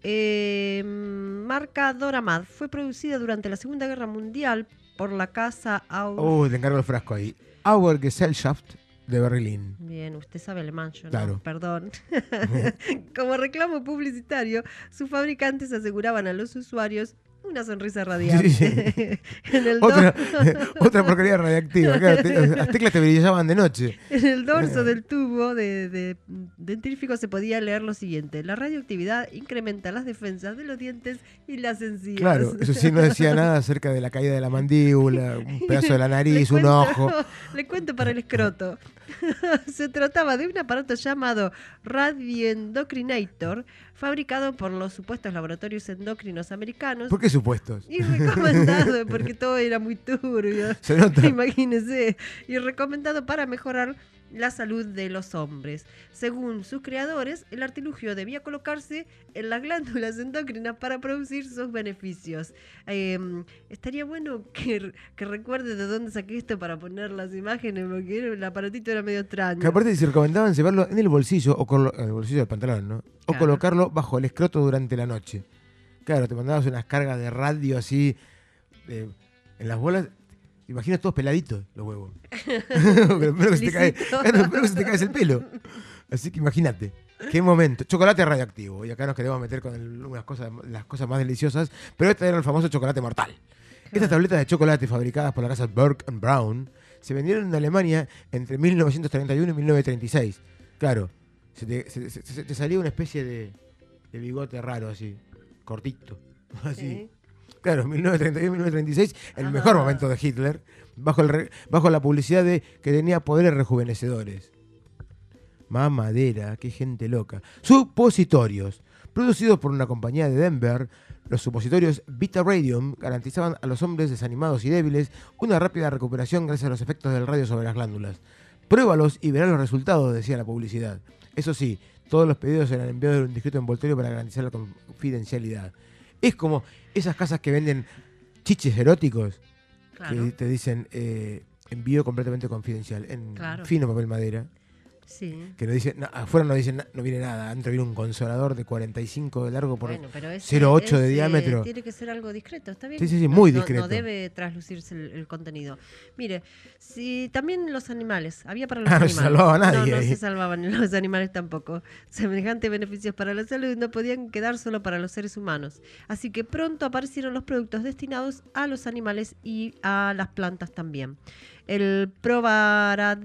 Eh, marca Doramad. Fue producida durante la Segunda Guerra Mundial por la casa Au. Oh, te encargo el frasco ahí. Auer Gesellschaft de Berlín. Bien, usted sabe alemán, yo Claro. no, perdón. Como reclamo publicitario, sus fabricantes aseguraban a los usuarios una sonrisa radiante. Sí. en, el Otra, otra porquería radiactiva. Claro, te- las teclas te brillaban de noche. en el dorso del tubo de, de dentífrico se podía leer lo siguiente: la radioactividad incrementa las defensas de los dientes y las encías. Claro, eso sí no decía nada acerca de la caída de la mandíbula, un pedazo de la nariz, un ojo. Le cuento para el escroto. Se trataba de un aparato llamado Radioendocrinator, fabricado por los supuestos laboratorios endocrinos americanos ¿Por qué supuestos? y recomendado, porque todo era muy turbio, Se nota. imagínense, y recomendado para mejorar la salud de los hombres. Según sus creadores, el artilugio debía colocarse en las glándulas endocrinas para producir sus beneficios. Eh, estaría bueno que, que recuerde de dónde saqué esto para poner las imágenes, porque el aparatito era medio extraño. Que aparte se recomendaban llevarlo en el bolsillo, o en el bolsillo del pantalón, ¿no? O Claro. colocarlo bajo el escroto durante la noche. Claro, te mandabas unas cargas de radio así, en las bolas. Imaginas todos peladitos los huevos. Pero lo primero que se te cae, Lisito. claro, lo primero que se te cae es el pelo. Así que imagínate. Qué momento. Chocolate radioactivo. Y acá nos queremos meter con el- unas cosas, las cosas más deliciosas. Pero este era el famoso chocolate mortal. Estas tabletas de chocolate fabricadas por la casa Burke and Brown se vendieron en Alemania entre 1931 y 1936. Claro, se te, se- se- se te salía una especie de, de bigote raro así, cortito. Así. Sí. Claro, 1931-1936, el mejor momento de Hitler, bajo, el re- bajo la publicidad de que tenía poderes rejuvenecedores. Mamadera, qué gente loca. Supositorios. Producidos por una compañía de Denver, los supositorios Vita Radium garantizaban a los hombres desanimados y débiles una rápida recuperación gracias a los efectos del radio sobre las glándulas. Pruébalos y verás los resultados, decía la publicidad. Eso sí, todos los pedidos eran enviados en un discreto envoltorio para garantizar la confidencialidad. Es como esas casas que venden chiches eróticos Claro. que te dicen eh, envío completamente confidencial en Claro. fino papel madera. Sí. Que no dice, na- afuera no dice, na- no viene nada. Adentro viene un consolador de 45 de largo por Bueno, pero ese- 0,8 de diámetro. Tiene que ser algo discreto, ¿está bien? Sí, sí, muy no- discreto. No, debe traslucirse el, el contenido. Mire, si también los animales, había para los Ah, no se animales. salvaba No, nadie no se salvaban los animales tampoco. Semejantes beneficios para la salud no podían quedar solo para los seres humanos. Así que pronto aparecieron los productos destinados a los animales y a las plantas también. El Provarad,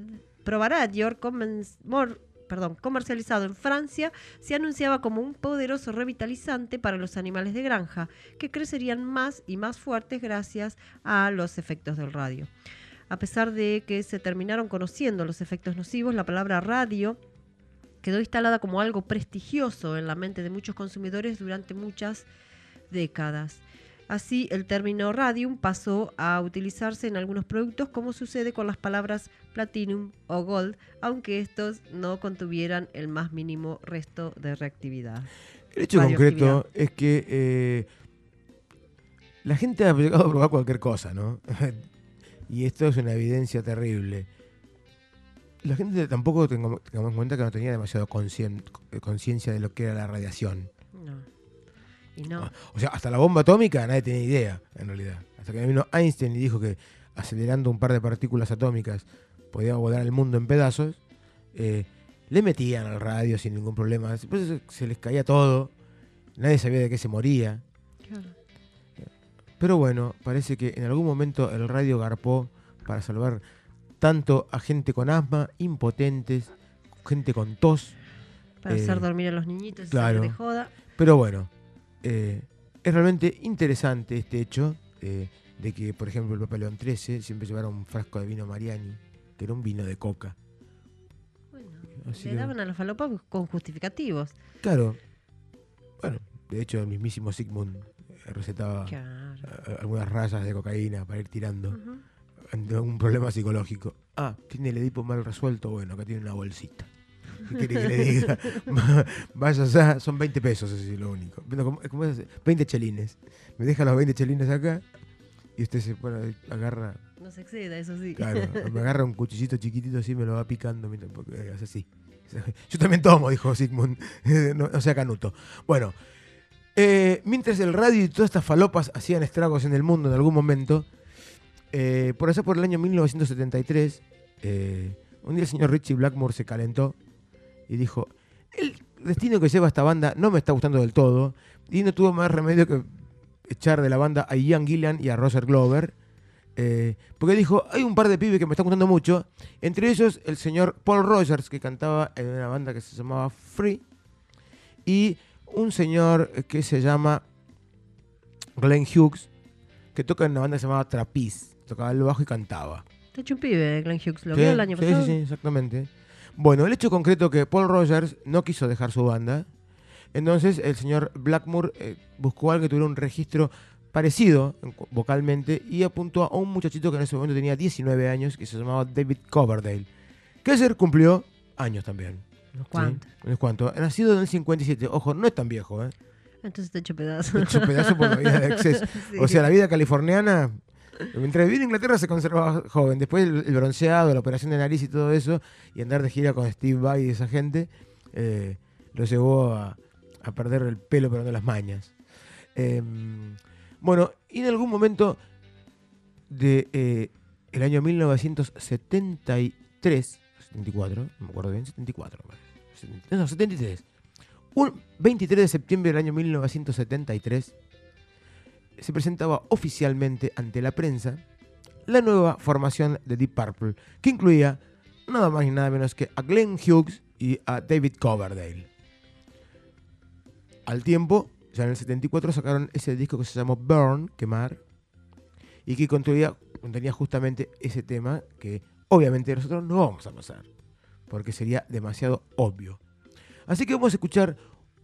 Mor- perdón, comercializado en Francia, se anunciaba como un poderoso revitalizante para los animales de granja, que crecerían más y más fuertes gracias a los efectos del radio. A pesar de que se terminaron conociendo los efectos nocivos, la palabra radio quedó instalada como algo prestigioso en la mente de muchos consumidores durante muchas décadas. Así, el término radium pasó a utilizarse en algunos productos, como sucede con las palabras platinum o gold, aunque estos no contuvieran el más mínimo resto de reactividad. El hecho concreto es que eh, la gente ha llegado a probar cualquier cosa, ¿no? y esto es una evidencia terrible. La gente tampoco, tengamos en cuenta que no tenía demasiado conscien- conciencia de lo que era la radiación. Y no. O sea, hasta la bomba atómica nadie tenía idea, en realidad. Hasta que vino Einstein y dijo que acelerando un par de partículas atómicas podía volar el mundo en pedazos, eh, le metían al radio sin ningún problema. Después se- les caía todo, nadie sabía de qué se moría. Claro. Pero bueno, parece que en algún momento el radio garpó para salvar tanto a gente con asma, impotentes, gente con tos. Para Eh, hacer dormir a los niñitos claro. de joda. Pero bueno, eh, es realmente interesante este hecho eh, de que, por ejemplo, el Papa León XIII siempre llevara un frasco de vino Mariani, que era un vino de coca. Bueno, Así le que- daban a los falopas con justificativos. Claro. Bueno, de hecho, el mismísimo Sigmund eh, recetaba Claro. eh, algunas rayas de cocaína para ir tirando ante un problema psicológico. Ah, tiene el Edipo mal resuelto. Bueno, acá tiene una bolsita. ¿Qué quiere que le diga? Va- Vaya allá, son 20 pesos, eso sí, lo único. ¿cómo- es? 20 chelines. Me deja los 20 chelines acá y usted se agarra, No se exceda, eso sí. claro, me agarra un cuchillito chiquitito así, me lo va picando hace así. Yo también tomo, dijo Sigmund, no, no sea canuto. Bueno, eh, mientras el radio y todas estas falopas hacían estragos en el mundo en algún momento, eh, por allá por el año 1973, eh, un día el señor Richie Blackmore se calentó y dijo, el destino que lleva esta banda no me está gustando del todo, y no tuvo más remedio que echar de la banda a Ian Gillan y a Roger Glover, eh, porque dijo, hay un par de pibes que me están gustando mucho, entre ellos el señor Paul Rogers, que cantaba en una banda que se llamaba Free, y un señor que se llama Glenn Hughes, que toca en una banda que se llamaba Trapeze, tocaba el bajo y cantaba. Está hecho un pibe, Glenn Hughes. ¿Lo Sí, vio el año sí, pasado? Sí, sí, exactamente. Bueno, el hecho concreto que Paul Rogers no quiso dejar su banda, entonces el señor Blackmore eh, buscó a alguien que tuviera un registro parecido vocalmente y apuntó a un muchachito que en ese momento tenía 19 años que se llamaba David Coverdale, que ayer cumplió años también. ¿Unos ¿sí? cuantos? Unos cuantos. Nacido en el 57, ojo, no es tan viejo, ¿eh? Entonces te echo pedazo. Hecho pedazo por la vida de exceso. Sí. O sea, la vida californiana, mientras vivía en Inglaterra se conservaba joven. Después el, bronceado, la operación de nariz y todo eso, y andar de gira con Steve Vai y esa gente, eh, lo llevó a, perder el pelo, pero no las mañas. Eh, bueno, y en algún momento de eh, año 1973, 74, no me acuerdo bien, 74, me parece. 70, no, 73. Un 23 de septiembre del año 1973 se presentaba oficialmente ante la prensa la nueva formación de Deep Purple, que incluía nada más ni nada menos que a Glenn Hughes y a David Coverdale. Al tiempo, ya en el 74 sacaron ese disco que se llamó Burn, Quemar, y que contenía, contenía justamente ese tema que obviamente nosotros no vamos a pasar, porque sería demasiado obvio. Así que vamos a escuchar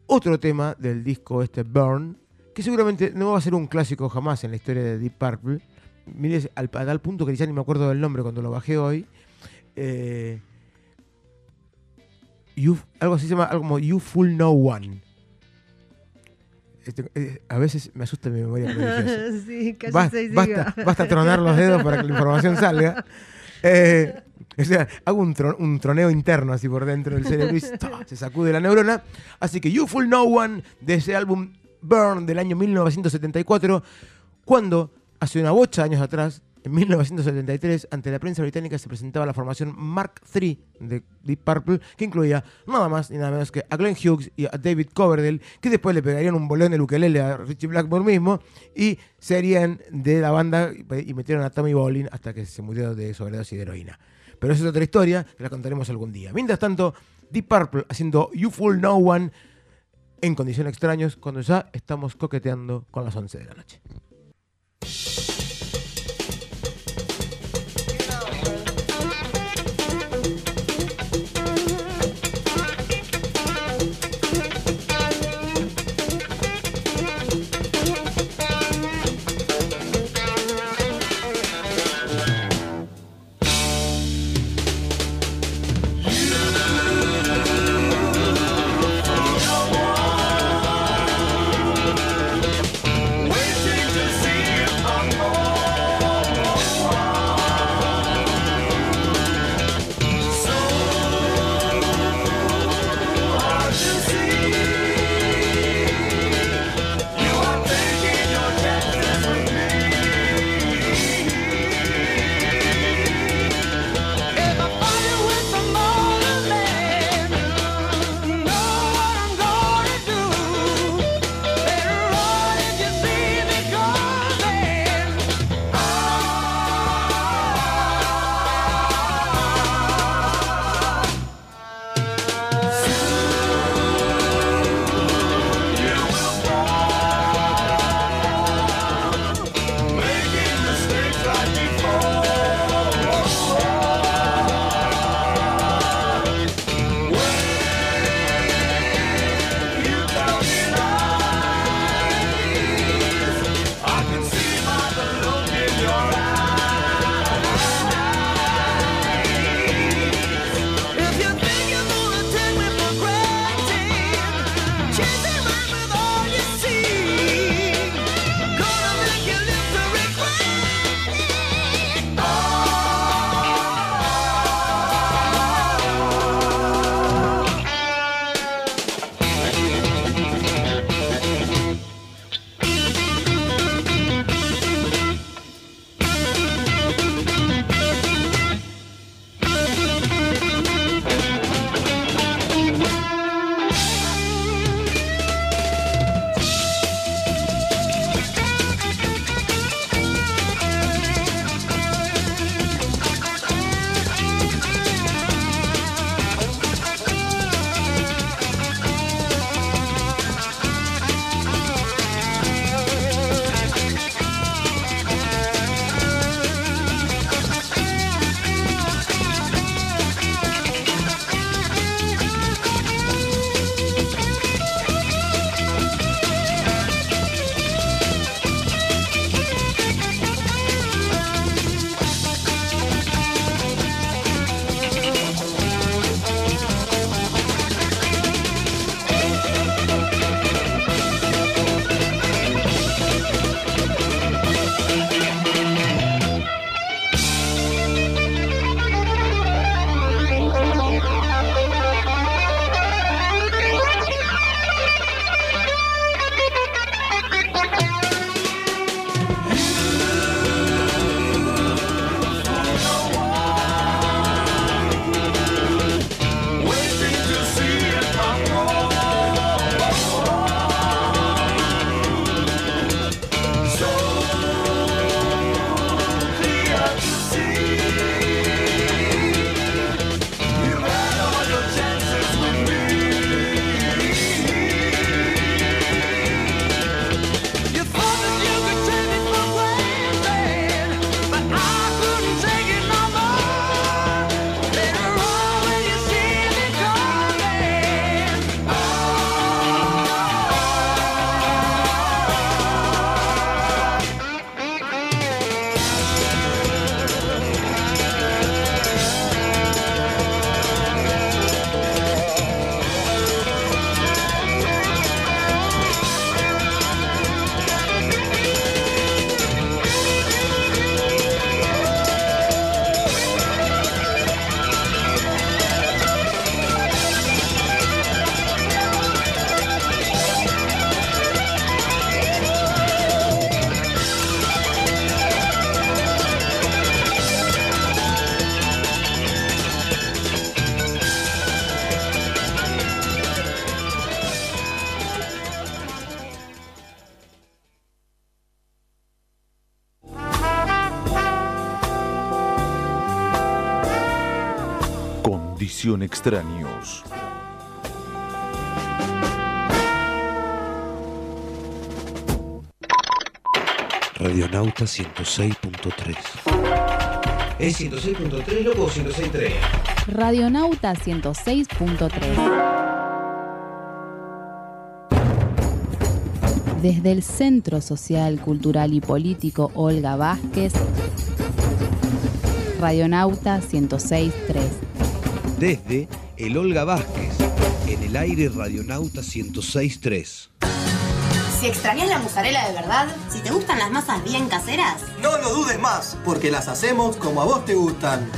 otro tema del disco este Burn, que seguramente no va a ser un clásico jamás en la historia de Deep Purple. Mire, al, a tal punto que ya ni me acuerdo del nombre cuando lo bajé hoy. Eh, You- algo así se llama, algo como You Fool No One. Este, eh, a veces me asusta mi memoria sí, casi Ba- se basta, basta tronar los dedos para que la información salga. Eh, o sea, hago un, tro- un troneo interno así por dentro del cerebro y se sacude la neurona. Así que You Fool No One de ese álbum Burn del año 1974, cuando hace una bocha de años atrás, en 1973, ante la prensa británica se presentaba la formación Mark III de Deep Purple, que incluía nada más ni nada menos que a Glenn Hughes y a David Coverdale, que después le pegarían un bolón de ukelele a Richie Blackmore mismo, y se harían de la banda y metieron a Tommy Bolin hasta que se murió de sobredosis de heroína. Pero esa es otra historia que la contaremos algún día. Mientras tanto, Deep Purple haciendo You Fool No One en condiciones extraños cuando ya estamos coqueteando con las 11 de la noche. Condición Extraños. Radionauta 106.3. ¿Es 106.3 loco o 106.3? Radionauta 106.3. Desde el Centro Social, Cultural y Político Olga Vázquez, Radionauta 106.3. Desde el Olga Vázquez, en el aire Radionauta 106.3. Si extrañas la mozzarella de verdad, si te gustan las masas bien caseras, No lo dudes más, porque las hacemos como a vos te gustan.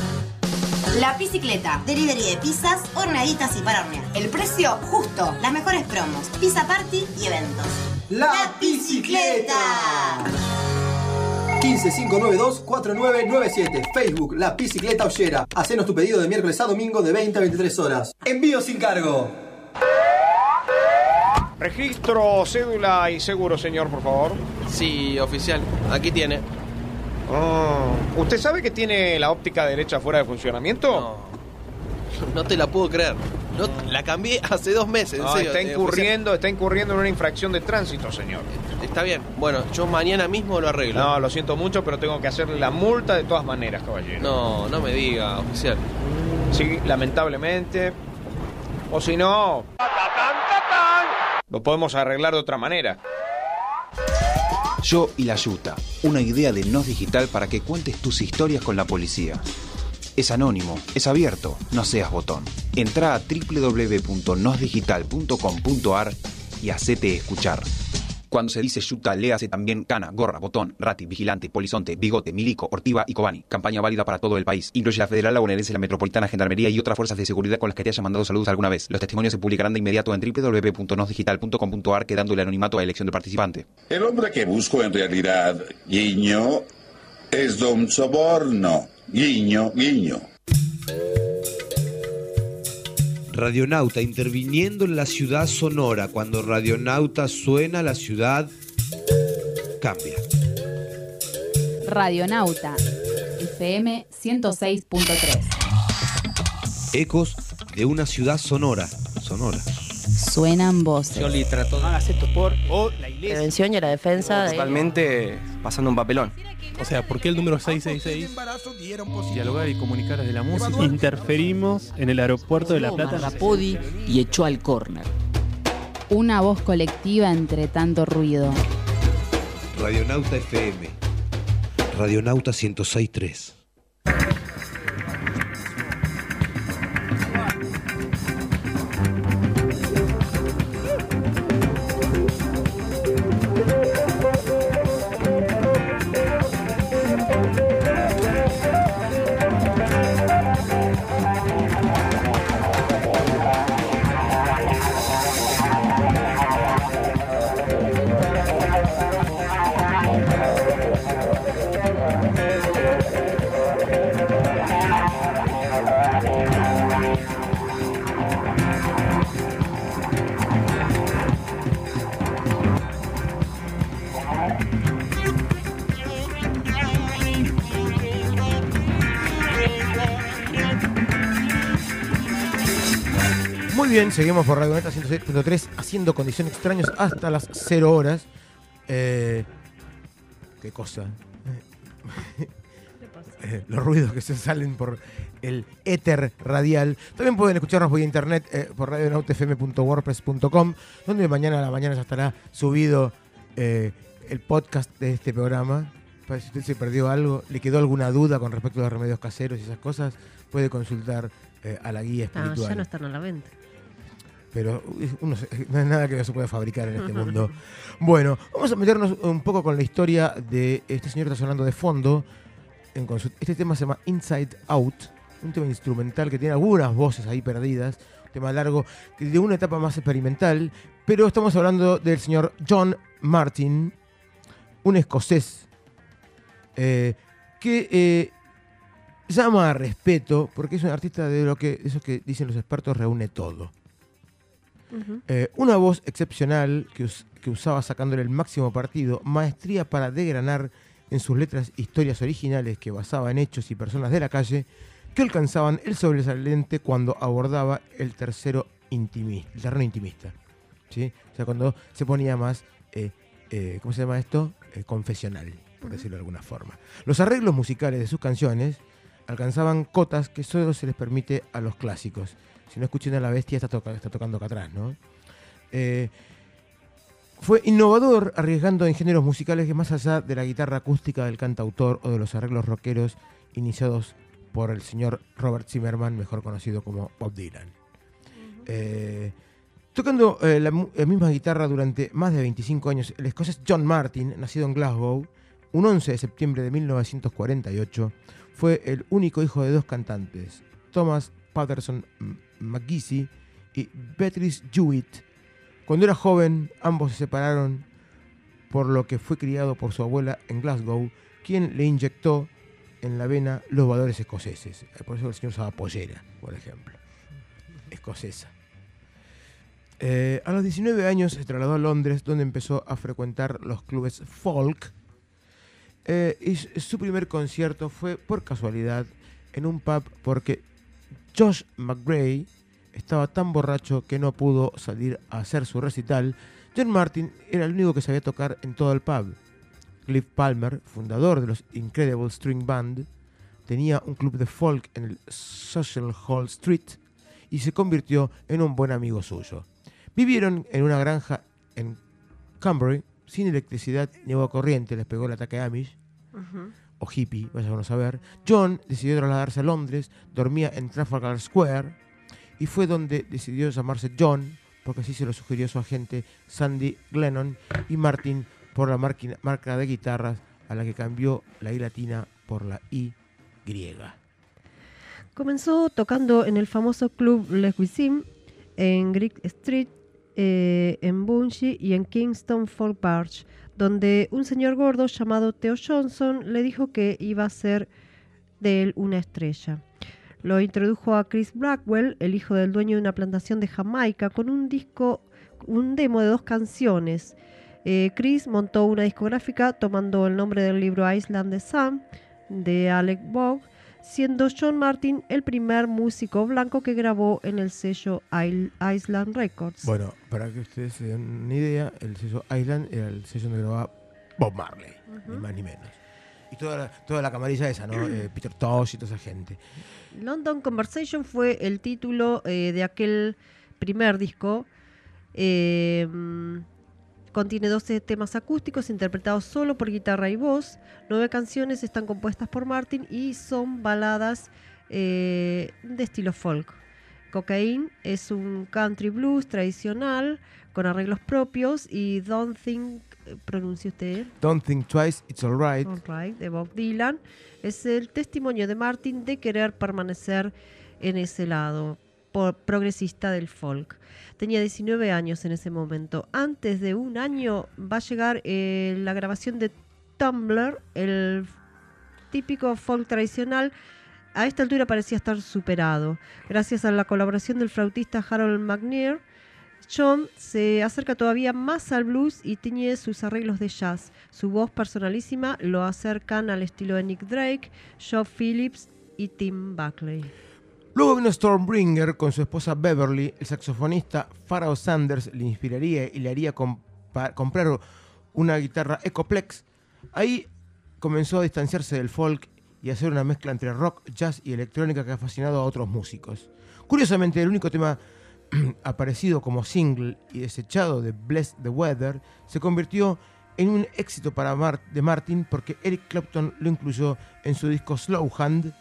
la bicicleta, delivery de pizzas, horneaditas y para hornear. El precio justo, las mejores promos, pizza party y eventos. ¡La bicicleta! 15592-4997 Facebook La Bicicleta Ollera Hacenos tu pedido de miércoles a domingo de 20 a 23 horas Envío sin cargo Registro, cédula y seguro, señor, por favor. Sí, oficial. Aquí tiene. Ah, ¿Usted sabe que tiene la óptica derecha fuera de funcionamiento? No. No te la puedo creer. No, la cambié hace dos meses, en No, serio. está eh, incurriendo, está incurriendo en una infracción de tránsito, señor. Está bien. Bueno, yo mañana mismo lo arreglo. No, lo siento mucho, pero tengo que hacerle la multa de todas maneras, caballero. No, no me diga, oficial. Sí, lamentablemente. O si no. Lo podemos arreglar de otra manera. Yo y la Yuta, una idea de Nos Digital para que cuentes tus historias con la policía. Es anónimo, es abierto, no seas botón. Entra a www.nosdigital.com.ar y hacete escuchar. Cuando se dice Yuta, léase también cana, gorra, botón, rati, vigilante, polizonte, bigote, milico, ortiva y cobani. Campaña válida para todo el país. Incluye la federal, la bonaerense, la metropolitana, gendarmería y otras fuerzas de seguridad con las que te hayan mandado saludos alguna vez. Los testimonios se publicarán de inmediato en www.nosdigital.com.ar quedándole anonimato a elección del participante. El hombre que busco en realidad, guiño, es don Soborno. Guiño, guiño. Radionauta interviniendo en la ciudad sonora. Cuando Radionauta suena, la ciudad cambia. Radionauta FM 106.3. Ecos de una ciudad sonora. Sonora. Suenan voces. Hagas esto por o la iglesia. Prevención y la defensa de... Totalmente pasando un papelón. O sea, ¿por qué el número 666? Dialogar y comunicar desde la música. Interferimos en el aeropuerto de La Plata. La podi y echó al córner. Una voz colectiva entre tanto ruido. Radionauta FM. Radionauta 106.3. bien, seguimos por Radio Neta 106.3 haciendo condiciones extrañas hasta las 0 horas. Eh, ¿Qué cosa? Eh, los ruidos que se salen por el éter radial. También pueden escucharnos por internet eh, por radionautfm.wordpress.com, donde mañana a la mañana ya estará subido eh, el podcast de este programa. Para si usted se perdió algo, le quedó alguna duda con respecto a los remedios caseros y esas cosas, puede consultar eh, a la guía No, espiritual ya no están a la venta. Pero uno no es nada que no se pueda fabricar en este mundo. Bueno, vamos a meternos un poco con la historia de este señor que está sonando de fondo. En este tema se llama Inside Out, un tema instrumental que tiene algunas voces ahí perdidas, un tema largo, que de una etapa más experimental, pero estamos hablando del señor John Martin, un escocés eh, que eh, llama a respeto porque es un artista de lo que, de esos que dicen los expertos, reúne todo. Eh, una voz excepcional que, us- que usaba sacándole el máximo partido, maestría para degranar en sus letras historias originales que basaba en hechos y personas de la calle, que alcanzaban el sobresaliente cuando abordaba el tercero intimista, el terreno intimista. ¿sí? O sea, cuando se ponía más, eh, eh, ¿cómo se llama esto? Confesional, por decirlo de alguna forma. Los arreglos musicales de sus canciones alcanzaban cotas que solo se les permite a los clásicos. Si no escuchan a la bestia, está, toca- está tocando acá atrás, ¿no? Eh, fue innovador arriesgando en géneros musicales que más allá de la guitarra acústica del cantautor o de los arreglos rockeros iniciados por el señor Robert Zimmerman, mejor conocido como Bob Dylan. Eh, tocando eh, la, la misma guitarra durante más de 25 años, el escocés John Martin, nacido en Glasgow, un 11 de septiembre de 1948, fue el único hijo de dos cantantes, Thomas Patterson M- McGeesy y Beatrice Jewett. Cuando era joven, ambos se separaron, por lo que fue criado por su abuela en Glasgow, quien le inyectó en la vena los valores escoceses. Eh, Por eso el señor usaba pollera, por ejemplo. Escocesa. Eh, a los 19 años se trasladó a Londres, donde empezó a frecuentar los clubes folk. Eh, y su primer concierto fue, por casualidad, en un pub porque Josh McGray estaba tan borracho que no pudo salir a hacer su recital. John Martin era el único que sabía tocar en todo el pub. Cliff Palmer, fundador de los Incredible String Band, tenía un club de folk en el Social Hall Street y se convirtió en un buen amigo suyo. Vivieron en una granja en Cambridge, sin electricidad ni agua corriente, les pegó el ataque Amish Ujú. O hippie, vaya a saber. John decidió trasladarse a Londres, dormía en Trafalgar Square y fue donde decidió llamarse John, porque así se lo sugirió su agente Sandy Glennon y Martin por la marca de guitarras a la que cambió la I latina por la I griega. Comenzó tocando en el famoso club Les Cuisine, en Greek Street, eh, en Bungie y en Kingston Folk Barge, donde un señor gordo llamado Theo Johnson le dijo que iba a ser de él una estrella. Lo introdujo a Chris Blackwell, el hijo del dueño de una plantación de Jamaica, con un disco, un demo de dos canciones. Eh, Chris montó una discográfica tomando el nombre del libro Island the Sun de Alec Bogue, siendo John Martin el primer músico blanco que grabó en el sello Island Records. Bueno, para que ustedes se den una idea, el sello Island era el sello donde grababa Bob Marley, ni más ni menos. Y toda la, toda la camarilla esa, ¿no? Eh, Peter Tosh y toda esa gente. London Conversation fue el título eh, de aquel primer disco. Eh, contiene 12 temas acústicos interpretados solo por guitarra y voz. Nueve canciones están compuestas por Martin y son baladas eh, de estilo folk. Cocaine es un country blues tradicional con arreglos propios y Don't Think, eh, pronuncie usted, Don't Think Twice, It's Alright. Alright, de Bob Dylan, es el testimonio de Martin de querer permanecer en ese lado progresista del folk. Tenía 19 años en ese momento. Antes de un año va a llegar eh, la grabación de Tumblr, el típico folk tradicional. A esta altura parecía estar superado. Gracias a la colaboración del flautista Harold McNair, John se acerca todavía más al blues y tiñe sus arreglos de jazz. Su voz personalísima lo acercan al estilo de Nick Drake, Joe Phillips y Tim Buckley. Luego vino Stormbringer con su esposa Beverly. El saxofonista Pharaoh Sanders le inspiraría y le haría comprar una guitarra Ecoplex. Ahí comenzó a distanciarse del folk y a hacer una mezcla entre rock, jazz y electrónica que ha fascinado a otros músicos. Curiosamente, el único tema aparecido como single y desechado de Bless the Weather se convirtió en un éxito para Mar- de Martin porque Eric Clapton lo incluyó en su disco Slow Hand.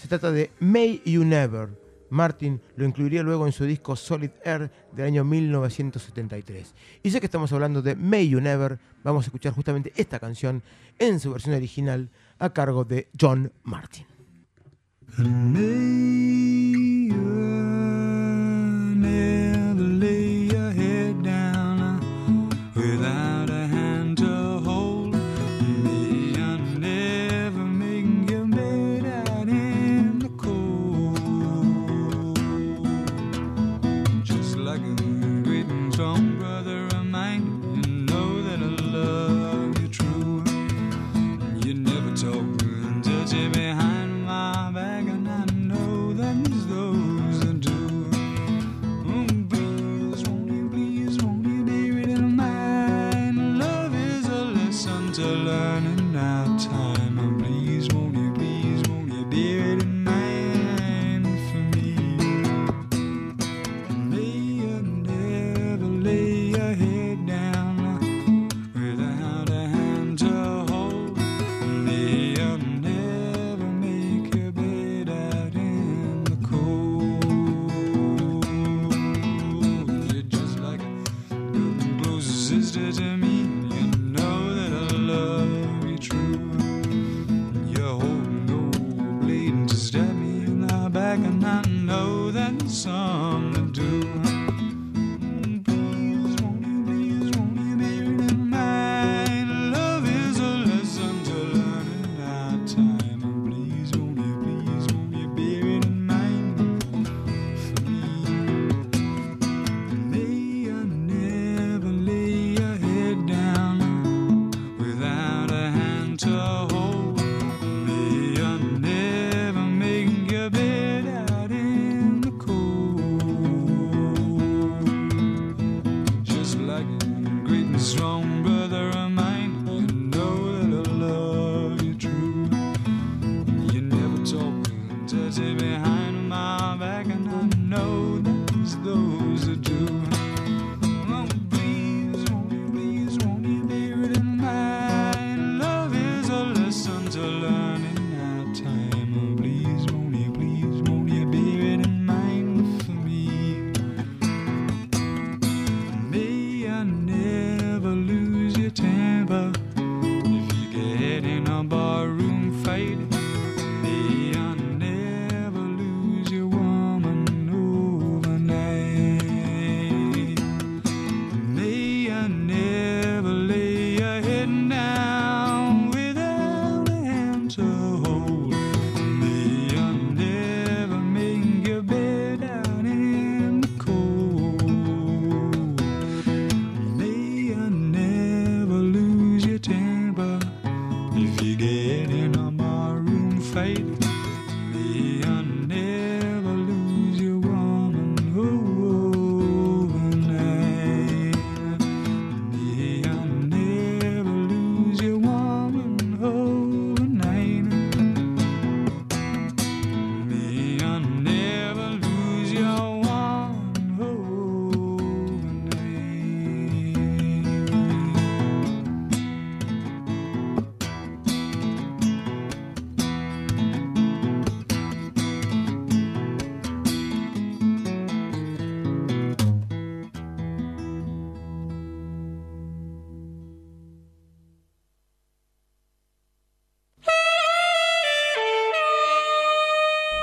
Se trata de May You Never. Martin lo incluiría luego en su disco Solid Air del año 1973. Y ya que estamos hablando de May You Never, vamos a escuchar justamente esta canción en su versión original a cargo de John Martin.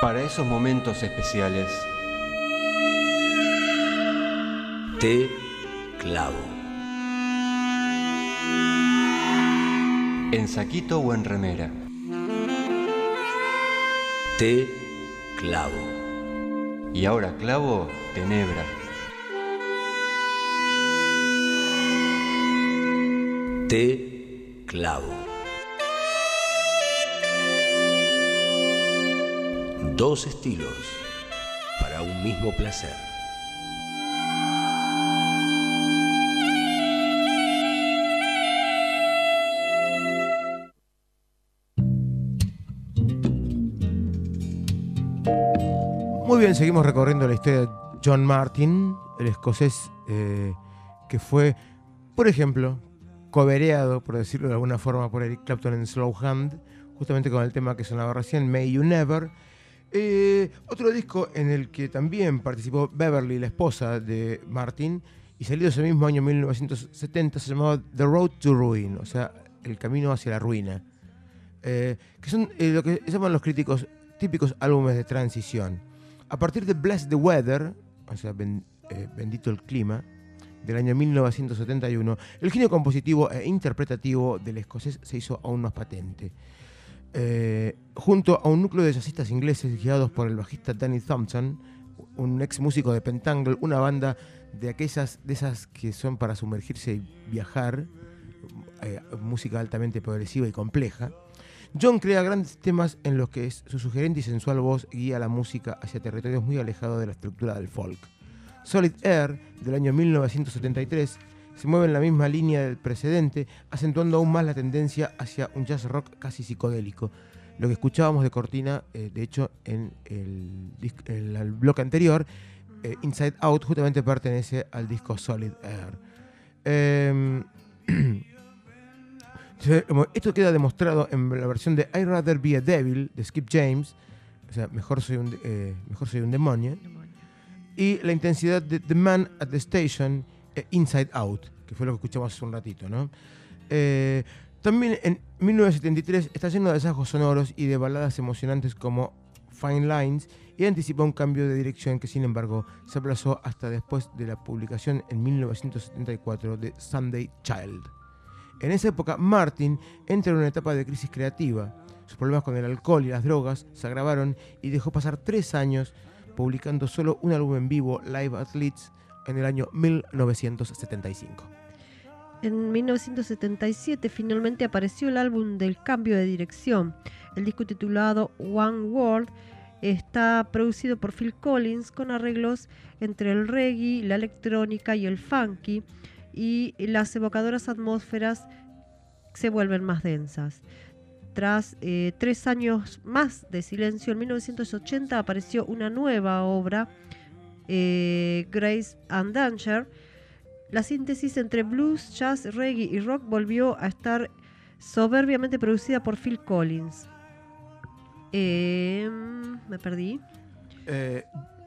Para esos momentos especiales, Té clavo. en saquito o en remera, Té clavo. y ahora clavo, tenebra. Té clavo. Dos estilos para un mismo placer. Muy bien, seguimos recorriendo la historia de John Martin, el escocés eh, que fue, por ejemplo, cobereado, por decirlo de alguna forma, por Eric Clapton en Slow Hand, justamente con el tema que sonaba recién, May You Never. Eh, otro disco en el que también participó Beverly, la esposa de Martin, y salido ese mismo año 1970, se llamaba The Road to Ruin, o sea, El Camino hacia la Ruina, eh, que son eh, lo que llaman los críticos típicos álbumes de transición. A partir de Bless the Weather, o sea, ben- eh, Bendito el Clima, del año 1971, el genio compositivo e interpretativo del escocés se hizo aún más patente. Eh, junto a un núcleo de jazzistas ingleses guiados por el bajista Danny Thompson, un ex músico de Pentangle, una banda de aquellas de esas que son para sumergirse y viajar, eh, música altamente progresiva y compleja. John crea grandes temas en los que su sugerente y sensual voz guía la música hacia territorios muy alejados de la estructura del folk. Solid Air, del año 1973, se mueve en la misma línea del precedente, acentuando aún más la tendencia hacia un jazz rock casi psicodélico. Lo que escuchábamos de Cortina, eh, de hecho, en el, bloque anterior, eh, Inside Out, justamente pertenece al disco Solid Air. Em, como esto queda demostrado en la versión de I'd Rather Be a Devil de Skip James, o sea, mejor soy un, eh, mejor soy un demonio, y la intensidad de The Man at the Station, Inside Out, que fue lo que escuchamos hace un ratito, ¿no? Eh, también en 1973 está lleno de desajos sonoros y de baladas emocionantes como Fine Lines y anticipa un cambio de dirección que sin embargo se aplazó hasta después de la publicación en 1974 de Sunday Child. En esa época Martin entra en una etapa de crisis creativa. Sus problemas con el alcohol y las drogas se agravaron y dejó pasar tres años publicando solo un álbum en vivo, Live at Leeds, en el año 1975. En 1977 finalmente apareció el álbum del cambio de dirección. El disco titulado One World está producido por Phil Collins con arreglos entre el reggae, la electrónica y el funky y las evocadoras atmósferas se vuelven más densas. Tras eh, tres años más de silencio, en 1980 apareció una nueva obra, eh, Grace and Danger, la síntesis entre blues, jazz, reggae y rock volvió a estar soberbiamente producida por Phil Collins. Eh, me perdí. Eh,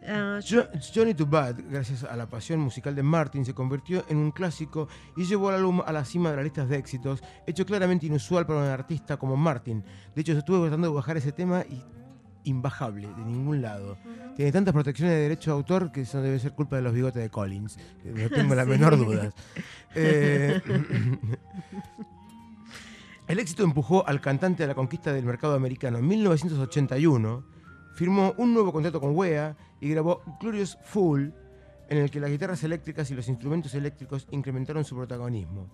Ah, Jo- Johnny to Bad, gracias a la pasión musical de Martin, se convirtió en un clásico y llevó al álbum a la cima de las listas de éxitos, hecho claramente inusual para un artista como Martin. De hecho, estuve tratando de bajar ese tema y imbajable, de ningún lado. Tiene tantas protecciones de derecho de autor que eso debe ser culpa de los bigotes de Collins. No tengo la menor duda. Eh, el éxito empujó al cantante a la conquista del mercado americano. En 1981 firmó un nuevo contrato con Wea y grabó Glorious Fool, en el que las guitarras eléctricas y los instrumentos eléctricos incrementaron su protagonismo.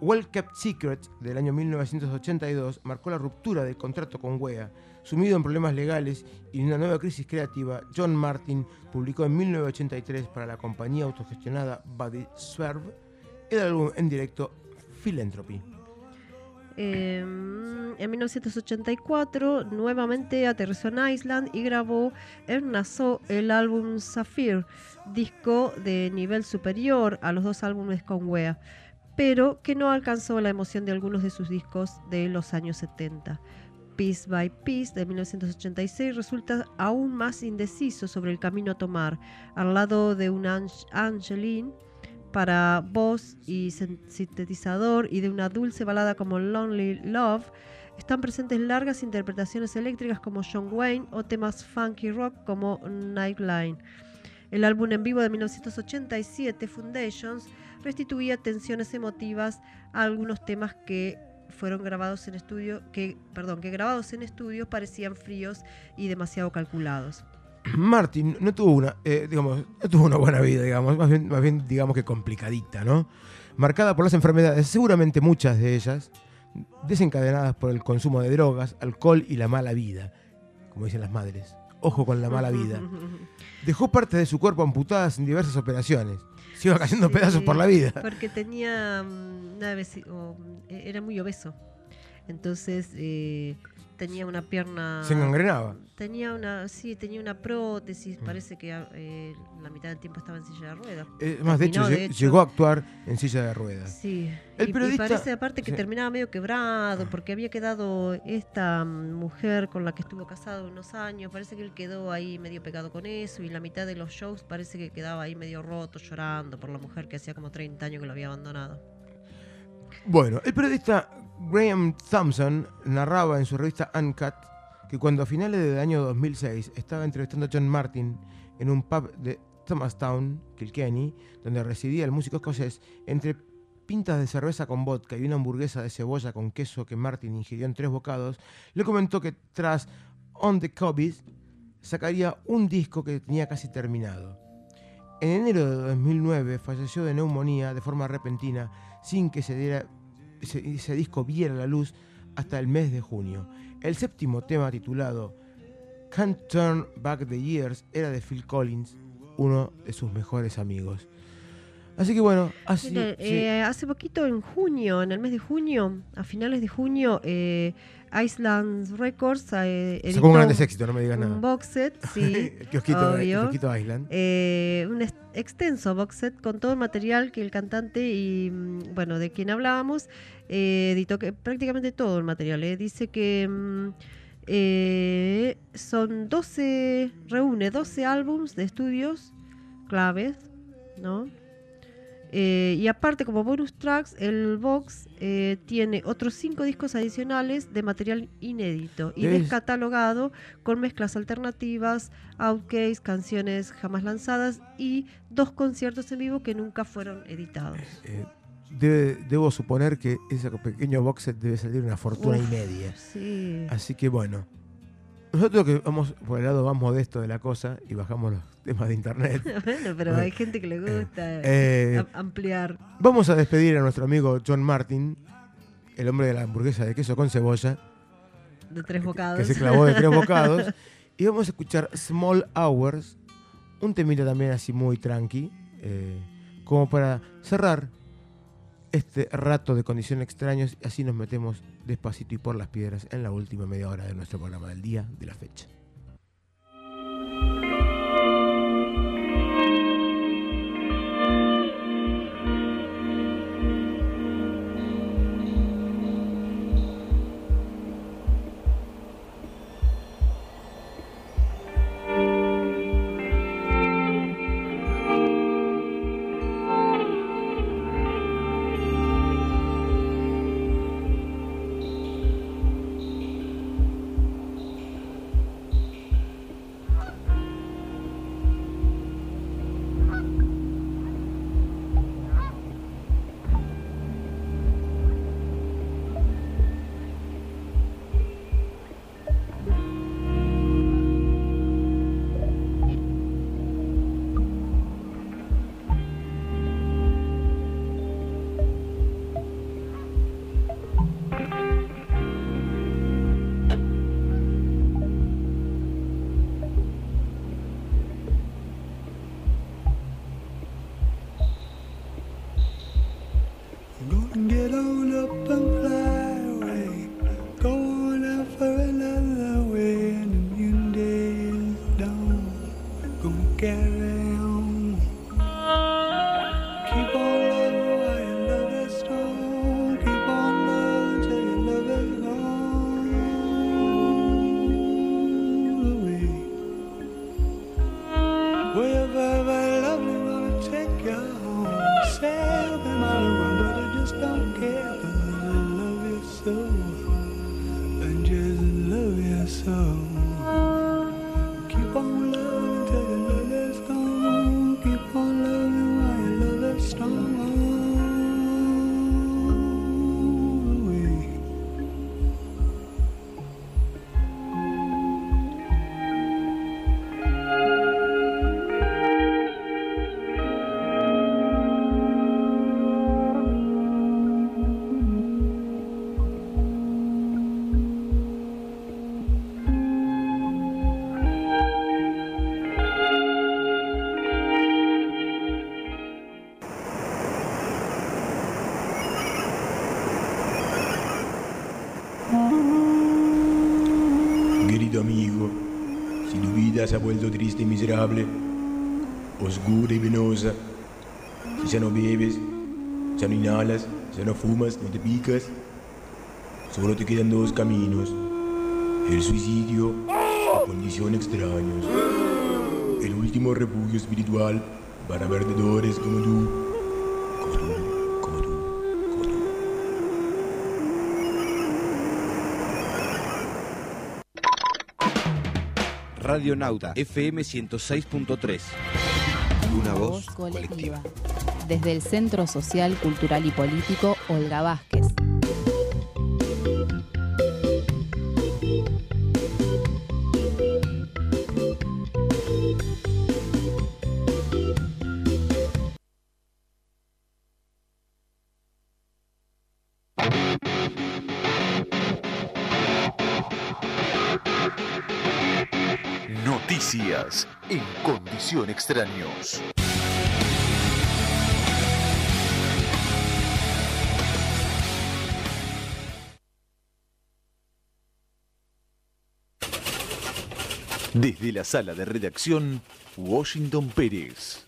Well Kept Secret del año 1982 marcó la ruptura del contrato con Wea. Sumido en problemas legales y en una nueva crisis creativa, John Martin publicó en 1983 para la compañía autogestionada Body Swerve el álbum en directo Philanthropy. Eh, en 1984 nuevamente aterrizó en Island y grabó en Nassau el álbum Sapphire, disco de nivel superior a los dos álbumes con Wea, pero que no alcanzó la emoción de algunos de sus discos de los años 70. Piece by Piece de 1986 resulta aún más indeciso sobre el camino a tomar, al lado de un Ange- Angeline para voz y sin- sintetizador y de una dulce balada como Lonely Love, están presentes largas interpretaciones eléctricas como John Wayne o temas funky rock como Nightline. El álbum en vivo de 1987, Foundations, restituía tensiones emotivas a algunos temas que fueron grabados en estudio, que, perdón, que grabados en estudio parecían fríos y demasiado calculados. Martin no tuvo una, eh, digamos, no tuvo una buena vida, digamos, más bien, más bien digamos que complicadita, ¿no? Marcada por las enfermedades, seguramente muchas de ellas, desencadenadas por el consumo de drogas, alcohol y la mala vida, como dicen las madres. Ojo con la mala vida. Dejó parte de su cuerpo amputadas en diversas operaciones. Se iba cayendo pedazos por la vida. Porque tenía mm, una o, mm, e- era muy obeso. Entonces eh, tenía una pierna. Se engangrenaba. Tenía una, sí, tenía una prótesis. Parece que eh, la mitad del tiempo estaba en silla de ruedas. Eh, más de hecho, llegó a actuar en silla de ruedas. Sí, El y- parece aparte que sí. terminaba medio quebrado porque había quedado esta mm, mujer con la que estuvo casado unos años, parece que él quedó ahí medio pegado con eso y la mitad de los shows parece que quedaba ahí medio roto llorando por la mujer que hacía como 30 años que lo había abandonado. Bueno, el periodista Graham Thompson narraba en su revista Uncut que cuando a finales del año 2006 estaba entrevistando a John Martin en un pub de Thomastown, Kilkenny, donde residía el músico escocés, entre pintas de cerveza con vodka y una hamburguesa de cebolla con queso que Martin ingirió en tres bocados, le comentó que tras On the Cobbies sacaría un disco que tenía casi terminado. En enero de 2009 falleció de neumonía de forma repentina sin que se diera, ese, ese disco viera la luz hasta el mes de junio. El séptimo tema titulado Can't Turn Back the Years era de Phil Collins, uno de sus mejores amigos. Así que bueno, así. Mira, sí. eh, hace poquito, en junio, en el mes de junio, a finales de junio, eh, Island Records eh, editó Sacó un grandes éxitos, no me digas un nada. box set, sí, El kiosquito, el obvio. kiosquito Island. Eh, un ex- extenso box set con todo el material que el cantante y, mm, bueno, de quien hablábamos, eh, editó que, prácticamente todo el material. eh. Dice que mm, eh, son 12, reúne 12 álbums de estudios claves, ¿no? Y aparte, como bonus tracks, el box tiene otros cinco discos adicionales de material inédito y descatalogado con mezclas alternativas, outcase, canciones jamás lanzadas y dos conciertos en vivo que nunca fueron editados. Eh, debe- debo suponer que ese pequeño box set debe salir una fortuna Uf, y media. sí. Así que bueno. Nosotros que vamos por el lado más modesto de la cosa y bajamos los temas de internet. bueno, pero hay gente que le gusta eh, am- ampliar. Vamos a despedir a nuestro amigo John Martin, el hombre de la hamburguesa de queso con cebolla, De tres bocados. que se clavó de tres bocados. Y vamos a escuchar Small Hours, un temita también así muy tranqui, eh, como para cerrar este rato de condición extraños. Y así nos metemos despacito y por las piedras en la última media hora de nuestro programa del día de la fecha. Miserable, oscura y venosa, si ya no bebes, ya no inhalas, ya no fumas, no te picas, solo te quedan dos caminos, el suicidio o condición extraños, el último refugio espiritual para perdedores como tú, Radionauta FM 106.3. Una voz colectiva. Desde el Centro Social, Cultural y Político Olga Vázquez. extraños. Desde la sala de redacción, Washington Pérez.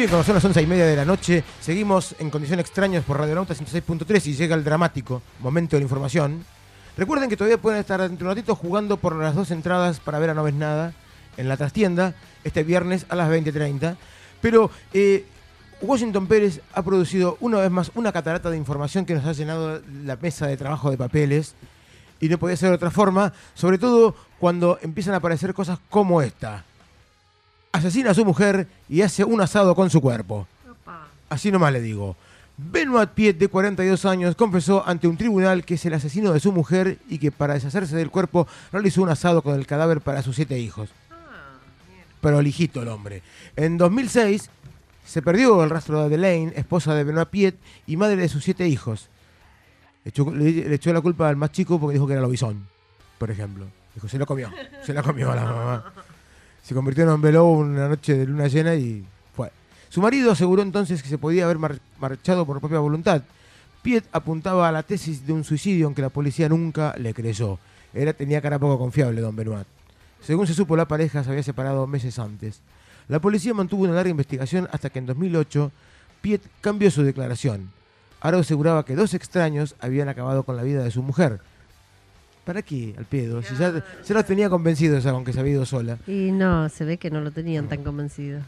Bien, cuando son las once y media de la noche, seguimos en condiciones extrañas por Radionauta 106.3 y llega el dramático momento de la información. Recuerden que todavía pueden estar dentro de un ratito jugando por las dos entradas para ver a No Ves Nada en la trastienda este viernes a las 20.30. Pero eh, Washington Pérez ha producido una vez más una catarata de información que nos ha llenado la mesa de trabajo de papeles y no podía ser de otra forma, sobre todo cuando empiezan a aparecer cosas como esta. Asesina a su mujer y hace un asado con su cuerpo. Así nomás le digo. Benoit Piet, de 42 años, confesó ante un tribunal que es el asesino de su mujer y que para deshacerse del cuerpo realizó un asado con el cadáver para sus siete hijos. Pero lijito el hombre. En 2006 se perdió el rastro de Adelaine, esposa de Benoit Piet y madre de sus siete hijos. Le echó, le- le echó la culpa al más chico porque dijo que era lobizón, por ejemplo. Dijo, se lo comió, se lo comió a la mamá. Se convirtió en hombre lobo una noche de luna llena y fue. Su marido aseguró entonces que se podía haber mar- marchado por propia voluntad. Piet apuntaba a la tesis de un suicidio, aunque la policía nunca le creyó. Era, tenía cara poco confiable, don Benoit. Según se supo, la pareja se había separado meses antes. La policía mantuvo una larga investigación hasta que en 2008 Piet cambió su declaración. Ahora aseguraba que dos extraños habían acabado con la vida de su mujer. ¿Para qué, al pedo? Si ya, ya los tenía convencidos, aunque se había ido sola. Y no, se ve que no lo tenían tan convencido.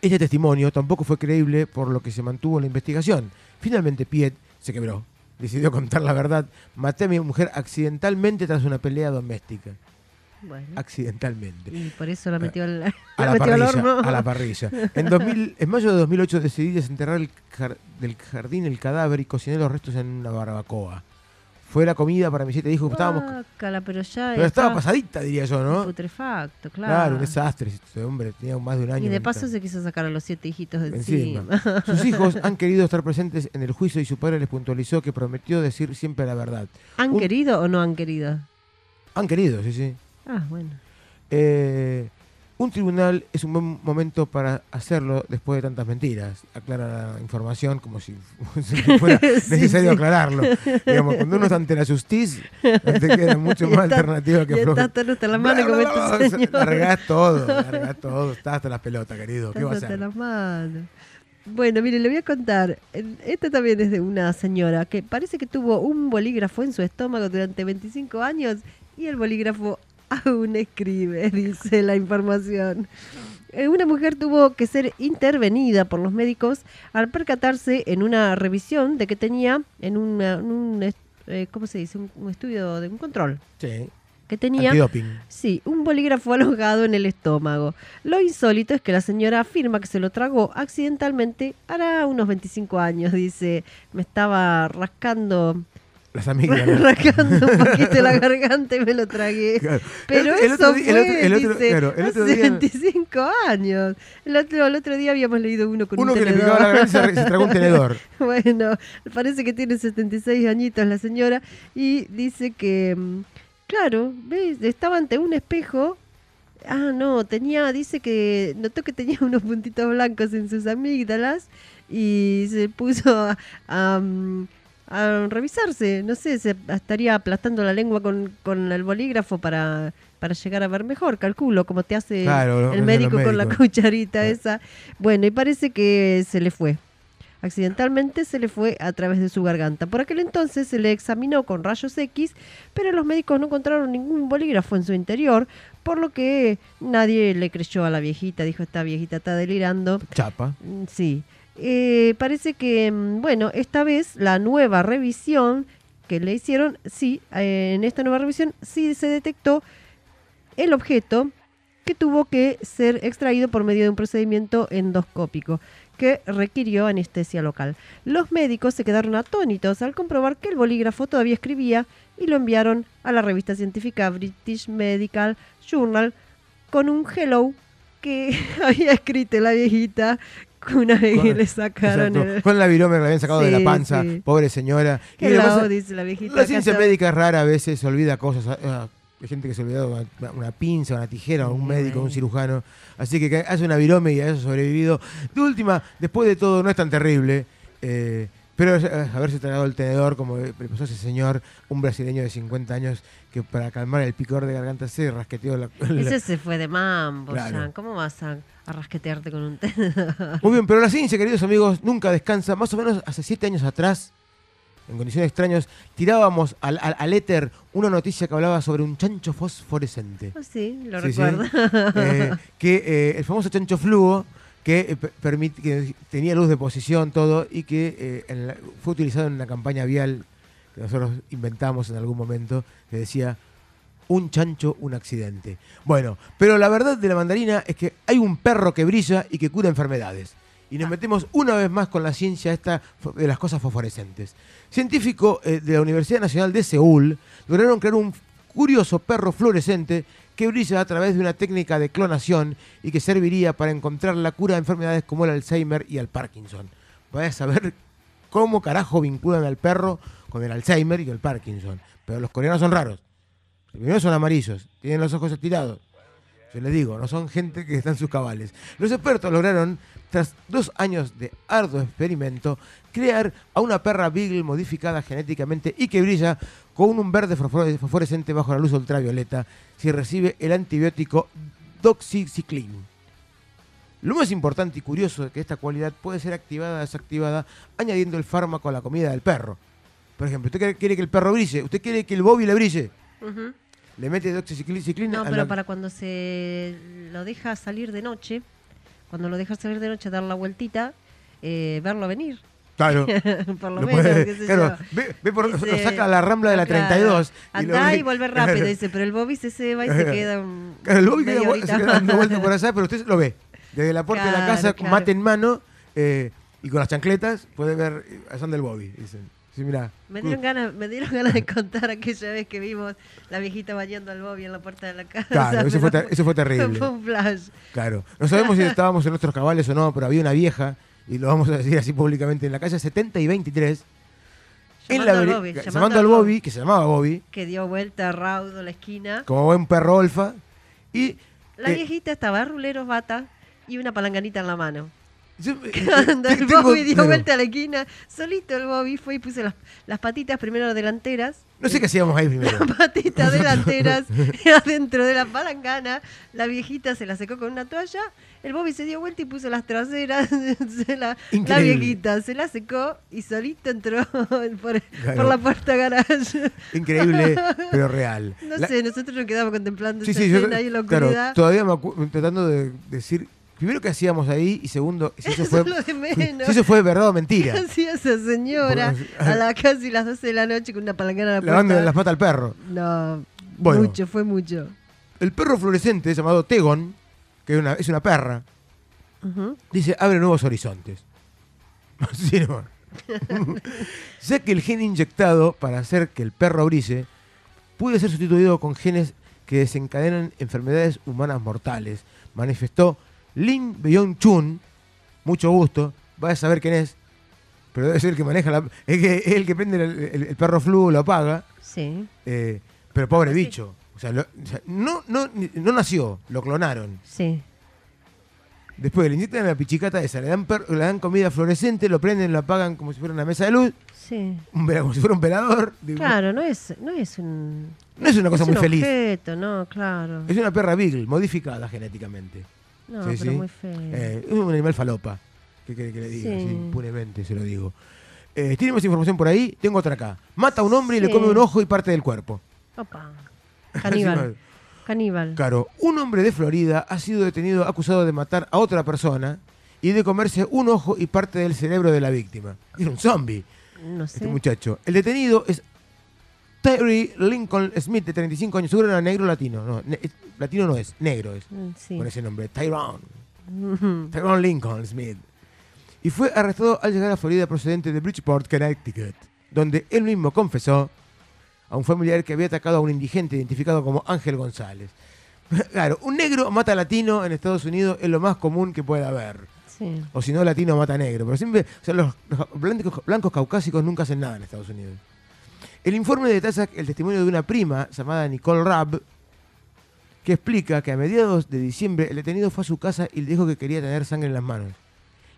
Este testimonio tampoco fue creíble por lo que se mantuvo la investigación. Finalmente Piet se quebró. Decidió contar la verdad. Maté a mi mujer accidentalmente tras una pelea doméstica. Bueno. Accidentalmente. Y por eso la metió al, A la la, metió al parrilla, horno. a la parrilla. En, 2000 en mayo de 2008 decidí desenterrar el jar- del jardín el cadáver y cociné los restos en una barbacoa. Fue la comida para mis siete hijos. Estábamos, Guácala, pero ya pero estaba pasadita, diría yo, ¿no? Putrefacto, claro. Claro, un desastre. Este hombre tenía más de un año. Y de paso se quiso sacar a los siete hijitos de Encima. encima. Sus hijos han querido estar presentes en el juicio y su padre les puntualizó que prometió decir siempre la verdad. ¿Han Un- querido o no han querido? Han querido, sí, sí. Ah, bueno. Eh, un tribunal es un buen momento para hacerlo después de tantas mentiras. Aclara la información como si fuera necesario sí. aclararlo. Digamos, cuando uno está ante la justicia, no te queda mucho más está- alternativa que y aflojar. está hasta la mano como este señor. Largás todo, largás todo. Está hasta las pelotas, querido. ¿Qué va a Estás hasta hacer? las manos. Bueno, mire, le voy a contar. Esta también es de una señora que parece que tuvo un bolígrafo en su estómago durante 25 años y el bolígrafo aún escribe, dice la información. Eh, Una mujer tuvo que ser intervenida por los médicos al percatarse en una revisión de que tenía en una- en un, eh, ¿cómo se dice? Un, un estudio de un control. Sí. Que tenía Antidoping. Sí, un bolígrafo alojado en el estómago. Lo insólito es que la señora afirma que se lo tragó accidentalmente hará unos 25 años. Dice, me estaba rascando, Las. ¿no? rascando un poquito la garganta y me lo tragué. Claro. Pero El- el eso otro fue, el otro- dice, claro, el otro hace día- 25 años. El otro, el otro día habíamos leído uno con Uno un que le tenedor. picaba la garganta y se, se tragó un tenedor. Bueno, parece que tiene 76 añitos la señora y dice que, mm, claro, ¿ves? Estaba ante un espejo. Ah, no, tenía, dice que notó que tenía unos puntitos blancos en sus amígdalas y se puso a, a, mm, a revisarse. No sé, se estaría aplastando la lengua con, con el bolígrafo para, para llegar a ver mejor, calculo, como te hace Claro, el médico con la cucharita esa. Bueno, y parece que se le fue. Accidentalmente se le fue a través de su garganta. Por aquel entonces se le examinó con rayos X, pero los médicos no encontraron ningún bolígrafo en su interior, por lo que nadie le creyó a la viejita. Dijo, esta viejita está delirando. Chapa. Mm, Sí. Eh, parece que, mm, bueno, esta vez la nueva revisión que le hicieron, sí, eh, en esta nueva revisión sí se detectó el objeto que tuvo que ser extraído por medio de un procedimiento endoscópico, que requirió anestesia local. Los médicos se quedaron atónitos al comprobar que el bolígrafo todavía escribía y lo enviaron a la revista científica British Medical Journal con un hello que había escrito la viejita una vez que le sacaron Exacto. el... Con la virome que le habían sacado de la panza, sí. pobre señora. Que la pasa- dice la viejita. La ciencia médica es rara, a veces se olvida cosas. ah, Hay gente que se olvida una, una pinza, una tijera, un médico, un cirujano. Así que que hace una virome y a eso sobrevivido. De última, después de todo, no es tan terrible. eh, pero eh, haberse tragado el tenedor, como le pasó a ese señor, un brasileño de 50 años, que para calmar el picor de garganta se rasqueteó la. la- Ese se fue de mambo, Claro. ¿Cómo vas a, a rasquetearte con un tenedor? Muy bien, pero la ciencia, queridos amigos, nunca descansa. Más o menos hace siete años atrás, en condiciones extrañas, tirábamos al, al- al éter una noticia que hablaba sobre un chancho fosforescente. Ah, sí, lo Sí, sí. recuerdo. Eh, que eh, el famoso chancho fluo que, eh, per- permit- que tenía luz de posición, todo, y que eh, en la- fue utilizado en una campaña vial que nosotros inventamos en algún momento, que decía, un chancho, un accidente. Bueno, pero la verdad de la mandarina es que hay un perro que brilla y que cura enfermedades. Y nos metemos una vez más con la ciencia esta de las cosas fosforescentes. Científicos eh, de la Universidad Nacional de Seúl lograron crear un curioso perro fluorescente que brilla a través de una técnica de clonación y que serviría para encontrar la cura de enfermedades como el Alzheimer y el Parkinson. Vaya a saber cómo carajo vinculan al perro con el Alzheimer y el Parkinson. Pero los coreanos son raros. Primero son amarillos, tienen los ojos estirados. Yo les digo, no son gente que está en sus cabales. Los expertos lograron, tras dos años de arduo experimento, crear a una perra Beagle modificada genéticamente y que brilla con un verde fosfore- fosforescente bajo la luz ultravioleta si recibe el antibiótico doxycycline. Lo más importante y curioso es que esta cualidad puede ser activada o desactivada añadiendo el fármaco a la comida del perro. Por ejemplo, usted quiere- que el perro brille, usted quiere que el Bobby le brille, Ujú. le mete doxycycline No, pero la- para cuando se lo deja salir de noche, cuando lo deja salir de noche, dar la vueltita, eh, verlo venir. Claro. por lo, Lo menos, puede- qué sé claro, yo. ve- ve por- lo Dice- saca a la Rambla de la Claro. 32 y lo Andá y vuelve rápido, dice, pero el Bobby se se va y se queda Claro, el Bobby queda, se queda dando vueltas por allá, pero usted lo ve. Desde la puerta de la casa, mate en mano eh, y con las chancletas, puede ver eh, allá anda el Bobby. Dicen. Sí, mira. Me dieron ganas, me dieron ganas de contar aquella vez que vimos la viejita bañando al Bobby en la puerta de la casa. Claro, eso fue eso fue terrible. Fue un flash. Claro. No sabemos si estábamos en nuestros cabales o no, pero había una vieja, y lo vamos a decir así públicamente, en la calle 70 y 23. en Llamando la al Bobby, llamando, llamando al Bobby, que se llamaba Bobby, Que dio vuelta a raudo la esquina. como buen perro olfa, y La eh, viejita estaba ruleros, bata y una palanganita en la mano. Yo- Cuando el tengo- Bobby dio vuelta a la esquina, solito el Bobby fue y puso las, las patitas primero delanteras. no sé qué hacíamos ahí primero. Las patitas delanteras adentro de la palangana. La viejita se la secó con una toalla. El Bobby se dio vuelta y puso las traseras. se la, viejita se la secó y solito entró por, Claro. por la puerta garage. Increíble, pero real. No La- sé, nosotros nos quedamos contemplando Sí, esa sí, yo escena ahí en la claro, oscuridad. todavía me tratando de decir, primero qué hacíamos ahí y segundo, si eso Eso fue, si eso fue verdad o mentira. ¿Qué hacía esa señora a la casi las 12 de la noche con una palangana en la puerta? las patas al perro. No, Bueno. mucho, fue mucho. El perro fluorescente llamado Tegon, que es una, es una perra, dice abre nuevos horizontes. Así nomás. ya que el gen inyectado para hacer que el perro brille puede ser sustituido con genes que desencadenan enfermedades humanas mortales, manifestó Lin Byung Chun. Mucho gusto, vaya a saber quién es, pero debe ser el que maneja la. Es, que, es el que prende el, el- el perro flu, lo apaga. Sí. eh, pero pobre bicho. O sea, lo- o sea, no, no, no nació, lo clonaron. Sí. Después le inyectan la pichicata esa, le dan, per- le dan comida fluorescente, lo prenden, lo apagan como si fuera una mesa de luz, Sí. un como si fuera un velador. Claro, no es, no es un. No es una cosa muy un feliz. objeto, no, claro. Es una perra Beagle, modificada genéticamente. No, pero muy feo. Eh, es un animal falopa. ¿Qué quiere que le diga? Sí. Impunemente se lo digo. Eh, ¿Tiene más información por ahí? Tengo otra acá. Mata a un hombre y le come un ojo y parte del cuerpo. Opa. Caníbal. Caníbal. Claro, un hombre de Florida ha sido detenido acusado de matar a otra persona y de comerse un ojo y parte del cerebro de la víctima. Es un zombie, No sé. este muchacho. El detenido es Terry Lincoln Smith, de 35 años. Seguro era negro o latino. No, ne- latino no es, negro es. Mm, sí. Con ese nombre, Tyrone. Ujú. Tyrone Lincoln Smith. y fue arrestado al llegar a Florida procedente de Bridgeport, Connecticut, donde él mismo confesó a un familiar que había atacado a un indigente identificado como Ángel González. Claro, un negro mata latino en Estados Unidos es lo más común que pueda haber. Sí. O si no, latino mata negro. Pero siempre, o sea, los, los blancos, blancos caucásicos nunca hacen nada en Estados Unidos. El informe detalla el testimonio de una prima llamada Nicole Rabb, que explica que a mediados de diciembre el detenido fue a su casa y le dijo que quería tener sangre en las manos.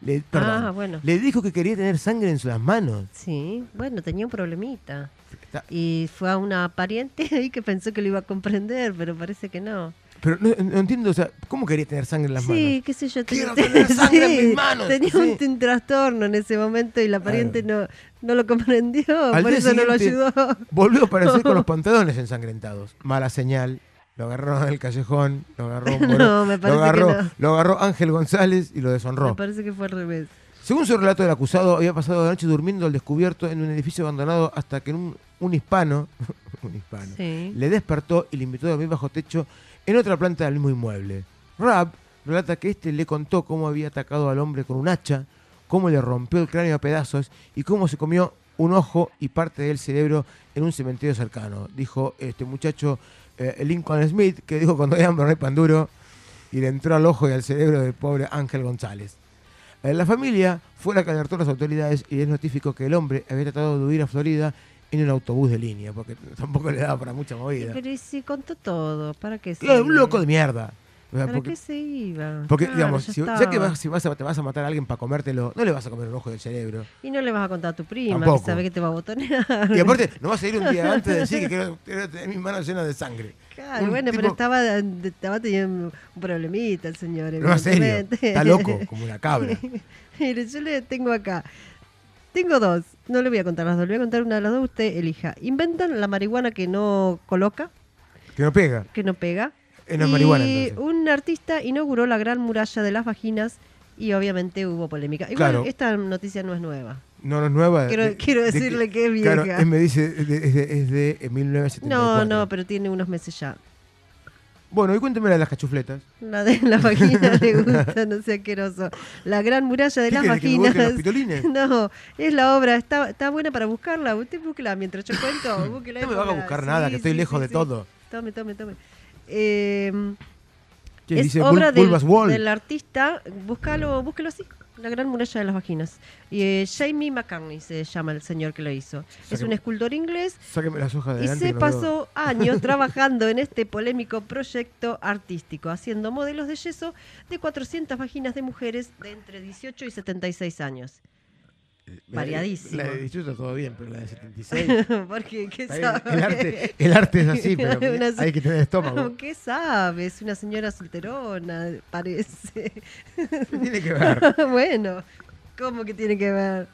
Le, perdón, Ah, bueno. le dijo que quería tener sangre en sus manos. Sí, bueno, tenía un problemita. Está- Y fue a una pariente ahí que pensó que lo iba a comprender, pero parece que no. Pero no, no entiendo, o sea, ¿cómo quería tener sangre en las manos? Sí, qué sé yo. Quiero ten- tener sangre en mis manos, Tenía sí. un, trastorno en ese momento y la pariente no, no lo comprendió, Al por eso no lo ayudó. Volvió a aparecer con los pantalones ensangrentados. Mala señal. Lo agarró en el callejón, lo agarró, No, me parece lo agarró, que no. lo agarró Ángel González y lo Me deshonró. parece que fue al revés. Según su relato, el acusado había pasado la noche durmiendo al descubierto en un edificio abandonado hasta que un, un hispano, un hispano Sí. le despertó y le invitó a dormir bajo techo en otra planta del mismo inmueble. Rabb relata que este le contó cómo había atacado al hombre con un hacha, cómo le rompió el cráneo a pedazos y cómo se comió un ojo y parte del cerebro en un cementerio cercano. Dijo este muchacho eh, Lincoln Smith, que dijo cuando hay hambre no hay pan duro, y le entró al ojo y al cerebro del pobre Ángel González. Eh, La familia fue la que alertó a las autoridades y les notificó que el hombre había tratado de huir a Florida en un autobús de línea, porque tampoco le daba para mucha movida. Pero y si contó todo, ¿para qué se iba? un loco de mierda. O sea, ¿Para porque, qué se iba? porque, Claro, digamos, ya si, ya que vas, si vas a- te vas a matar a alguien para comértelo, no le vas a comer el ojo del cerebro. Y no le vas a contar a tu prima, Tampoco. que sabe que te va a botonear. Y aparte, no vas a ir un día antes de decir que quiero, quiero tener mis manos llenas de sangre. Claro, Un bueno, tipo- pero estaba, estaba teniendo un problemita el señor. No, serio, está loco, como una cabra. Mire, yo le tengo acá. Tengo dos. No le voy a contar las dos, le voy a contar una de las dos. Usted elija. Inventan la marihuana que no coloca, Que no pega. que no pega. No es y marihuana, entonces. un artista inauguró la gran muralla de las vaginas y obviamente hubo polémica. Igual Claro. esta noticia no es nueva. No, no es nueva. Quiero- de- quiero de decirle que es vieja. Claro, él me dice, es de, es de- es de, eh, 1974. No, no, pero tiene unos meses ya. Bueno, y cuénteme la de las cachufletas. La de la vagina le gusta, no sé asqueroso. La gran muralla de ¿Qué las vaginas. los pitolines? No, es la obra, está, está buena para buscarla. Usted búsquela mientras yo cuento. búsquela No me vas a buscar nada, que estoy lejos de todo. Tome, tome, tome. Eh, ¿Qué es dice obra Bul- del, del artista, búscalo, búsquelo así. La gran muralla de las vaginas. Y eh, Jamie McCartney se llama el señor que lo hizo. Es un escultor inglés Sáqueme las hojas de y se pasó años trabajando en este polémico proyecto artístico, haciendo modelos de yeso de 400 vaginas de mujeres de entre 18 y 76 años. Variadísimo. La de 18 está todo bien, pero la de 76. Porque, ¿qué sabe? El arte, el arte es así, pero hay que tener estómago. ¿Qué sabe? Es una señora solterona, parece. ¿Qué tiene que ver? bueno, ¿cómo que tiene que ver?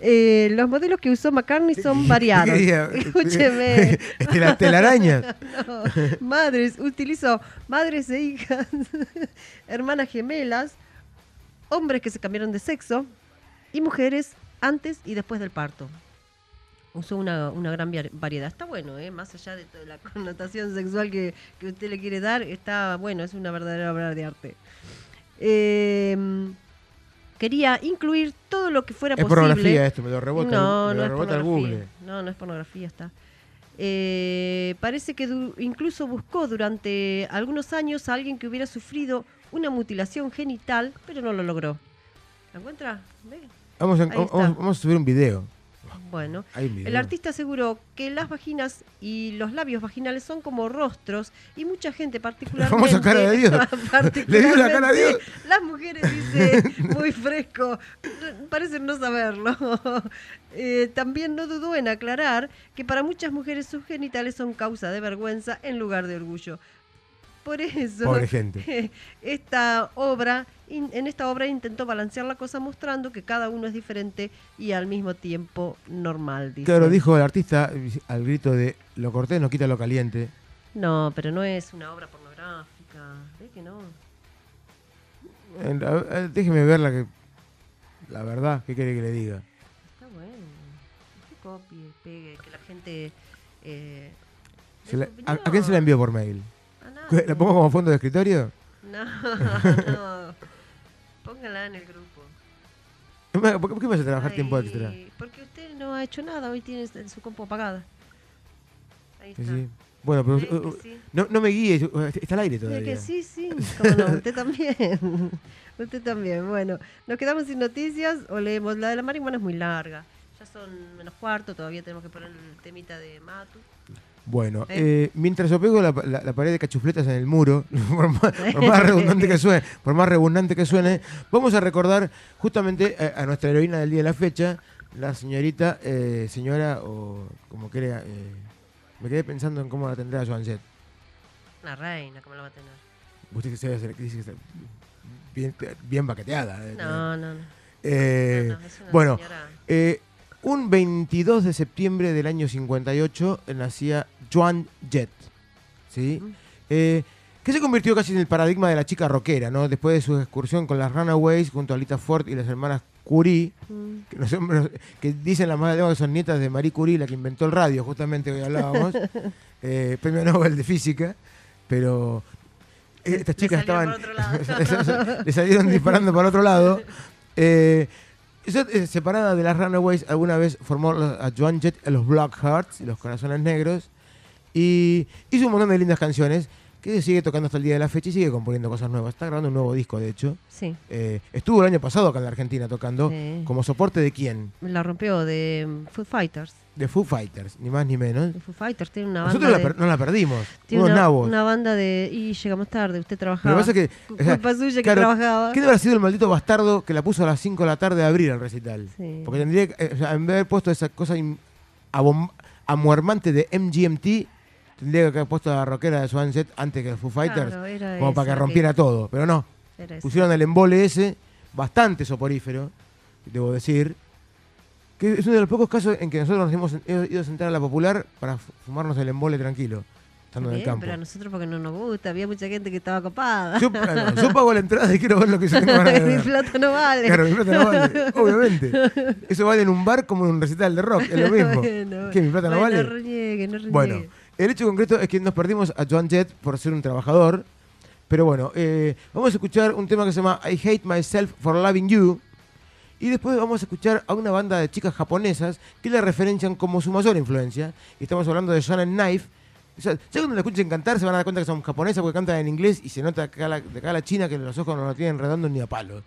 Eh, los modelos que usó McCartney son variados. Escúcheme. Tela- telarañas. No, madres, utilizó madres e hijas, hermanas gemelas, hombres que se cambiaron de sexo y mujeres antes y después del parto. Usó una, una gran variedad. Está bueno, ¿eh? más allá de toda la connotación sexual que, que usted le quiere dar, está bueno, es una verdadera obra de arte. Eh, quería incluir todo lo que fuera Es posible. pornografía esto, me lo rebota el- No, me no lo es rebota el pornografía. Google. No, no es pornografía, está. Eh, parece que incluso buscó durante algunos años a alguien que hubiera sufrido una mutilación genital, pero no lo logró. ¿La encuentra? ¿Ve? Vamos a, vamos, vamos a subir un video. Bueno, el artista aseguró que las vaginas y los labios vaginales son como rostros y mucha gente particularmente... famosa cara de Dios. Le dio la cara a Dios. Las mujeres dice muy fresco, parecen no saberlo. Eh, también no dudó en aclarar que para muchas mujeres sus genitales son causa de vergüenza en lugar de orgullo. Por eso, Pobre gente. esta obra, in- en esta obra intentó balancear la cosa mostrando que cada uno es diferente y al mismo tiempo normal. Dice. Claro, dijo el artista al grito de lo cortés no quita lo caliente. No, pero no es una obra pornográfica. ¿Ve que no? A- déjeme ver la que. La verdad, ¿qué quiere que le diga? Está bueno. Que copie, pegue, que la gente... eh, a quién se la envió por mail? ¿La pongo como fondo de escritorio? No, no. Póngala en el grupo. ¿Por qué me vas a trabajar tiempo extra? Porque usted no ha hecho nada, hoy tiene su compu apagada. Ahí está. sí. Bueno, pero ¿Ves que uh, uh, sí? no, no me guíes, uh, está al aire todavía. que sí, sí, cómo no, usted también. usted también. Bueno, nos quedamos sin noticias o leemos. La de la marihuana es muy larga. Ya son menos cuarto, todavía tenemos que poner el temita de Matu. Bueno, ¿Eh? mientras yo pego la, la- la pared de cachufletas en el muro, por más, por más redundante que suene, por más redundante que suene, vamos a recordar justamente a, a nuestra heroína del día de la fecha, la señorita, eh, señora o como crea, eh, me quedé pensando en cómo la tendrá Joan Jett. Una reina, ¿cómo la va a tener? Usted que se dice que está bien, bien baqueteada. eh, No, no, no. Eh, No, no, es una bueno, eh, un 22 de septiembre del año 58 nacía Joan Jett, ¿sí? Eh, que se convirtió casi en el paradigma de la chica rockera, ¿no? Después de su excursión con las Runaways junto a Lita Ford y las hermanas Curie, Mm. que, que dicen las más que son nietas de Marie Curie, la que inventó el radio, justamente hoy hablábamos, eh, premio Nobel de Física, pero estas chicas estaban, por otro lado. le salieron disparando para otro lado. Eh, eh, separada de las Runaways, alguna vez formó a Joan Jett a los Black Hearts, los corazones negros, y hizo un montón de lindas canciones que sigue tocando hasta el día de la fecha y sigue componiendo cosas nuevas. Está grabando un nuevo disco, de hecho. Sí. Eh, estuvo el año pasado acá en la Argentina tocando. Sí. ¿Como soporte de quién? La rompió de mm, Foo Fighters. De Foo Fighters, ni más ni menos. Foo Fighters tiene una Nosotros banda. la de, no la perdimos. tiene Unos una, nabos. una banda de. Y llegamos tarde, usted trabajaba. Lo que pasa es que. o sea, Culpa suya que claro, trabajaba. ¿Quién habrá sido el maldito bastardo que la puso a las 5 de la tarde a abrir el recital? Sí. Porque tendría que. eh, o sea, en vez de haber puesto esa cosa in- abom- amuermante de MGMT, tendría que haber puesto la rockera de Swan Set antes que Foo Fighters. Claro, como para que rompiera que- todo. Pero no. Era esa. Pusieron el embole ese, bastante soporífero, debo decir. Que es uno de los pocos casos en que nosotros nos hemos ido a sentar a la popular para fu- fumarnos el embole tranquilo, estando en el campo. pero a nosotros porque no nos gusta, había mucha gente que estaba copada. Yo, no, yo pago la entrada y quiero ver lo que yo tengo ganas de Mi plata no vale. Claro, mi plata no vale, obviamente. Eso vale en un bar como en un recital de rock, es lo mismo. Bueno, ¿Qué, mi plata no vale? No reniegue, no reniegue. Bueno, el hecho concreto es que nos perdimos a Joan Jett por ser un trabajador. Pero bueno, eh, vamos a escuchar un tema que se llama I Hate Myself for Loving You. Y después vamos a escuchar a una banda de chicas japonesas que la referencian como su mayor influencia. Y estamos hablando de Shannon Knife. O sea, ya cuando la escuchen cantar se van a dar cuenta que son japonesas porque cantan en inglés y se nota acá la, de acá la china que los ojos no lo tienen redondos ni a palo.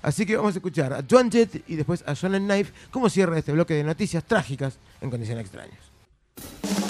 Así que vamos a escuchar a Joan Jett y después a Shannon Knife como cierra este bloque de noticias trágicas en condiciones extrañas.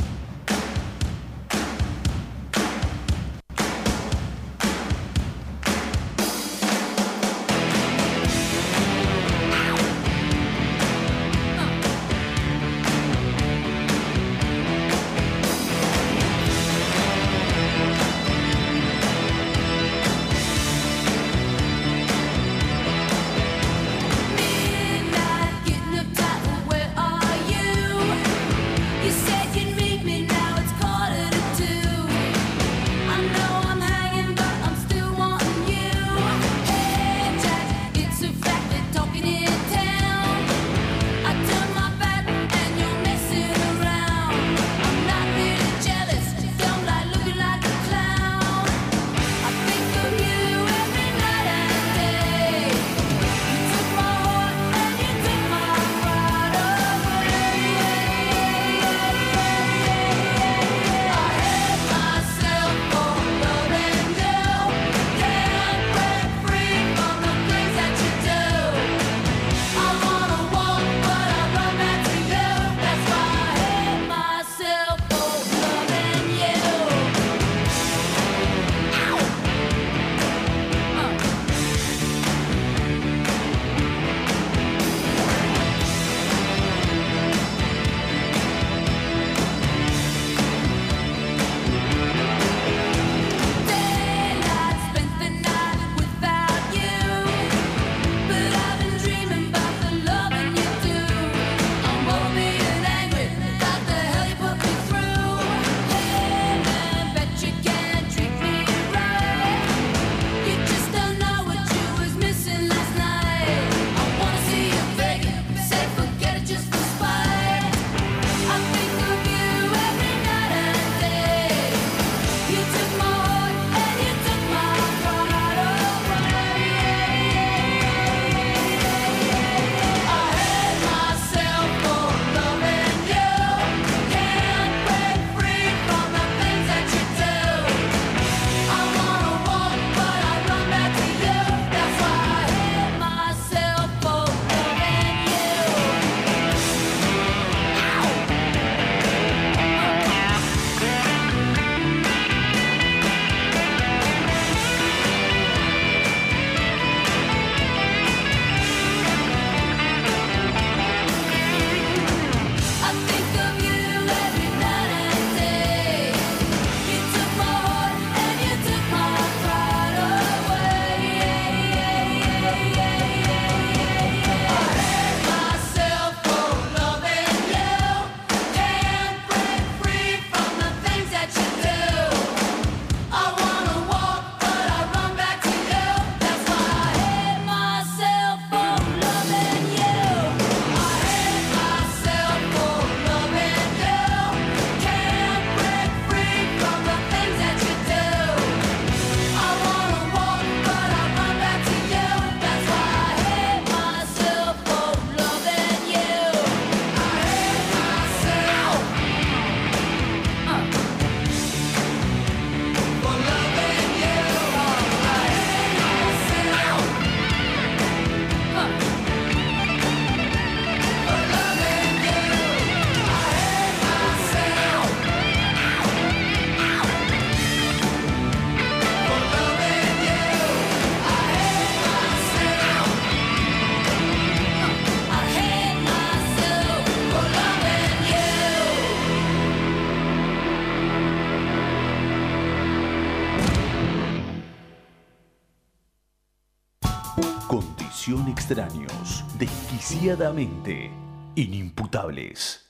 Desgraciadamente, inimputables.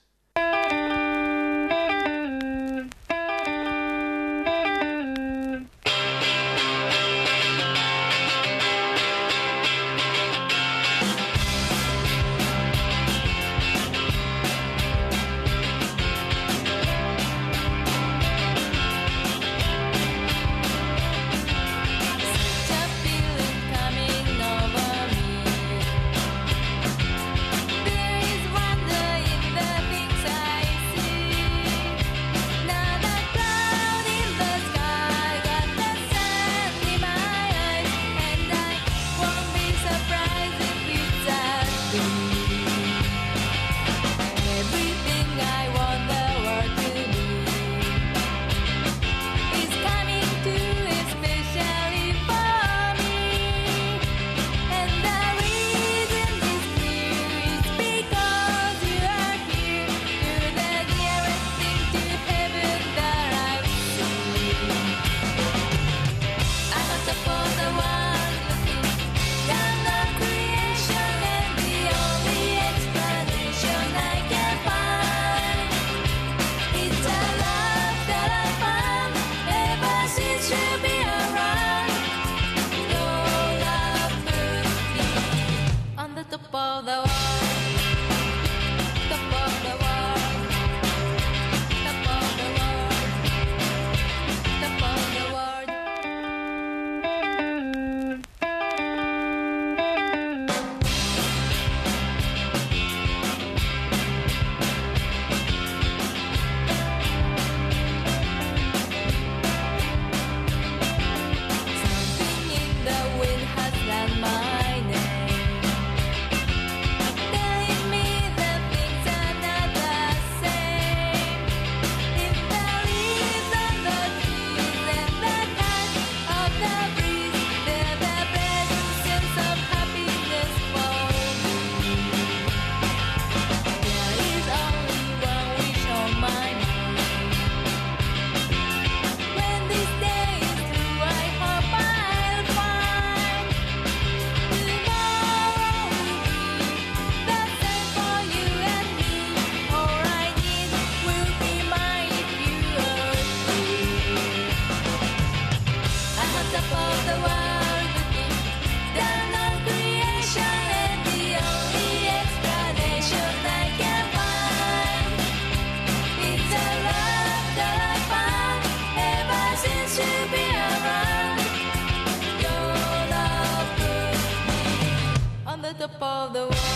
the world.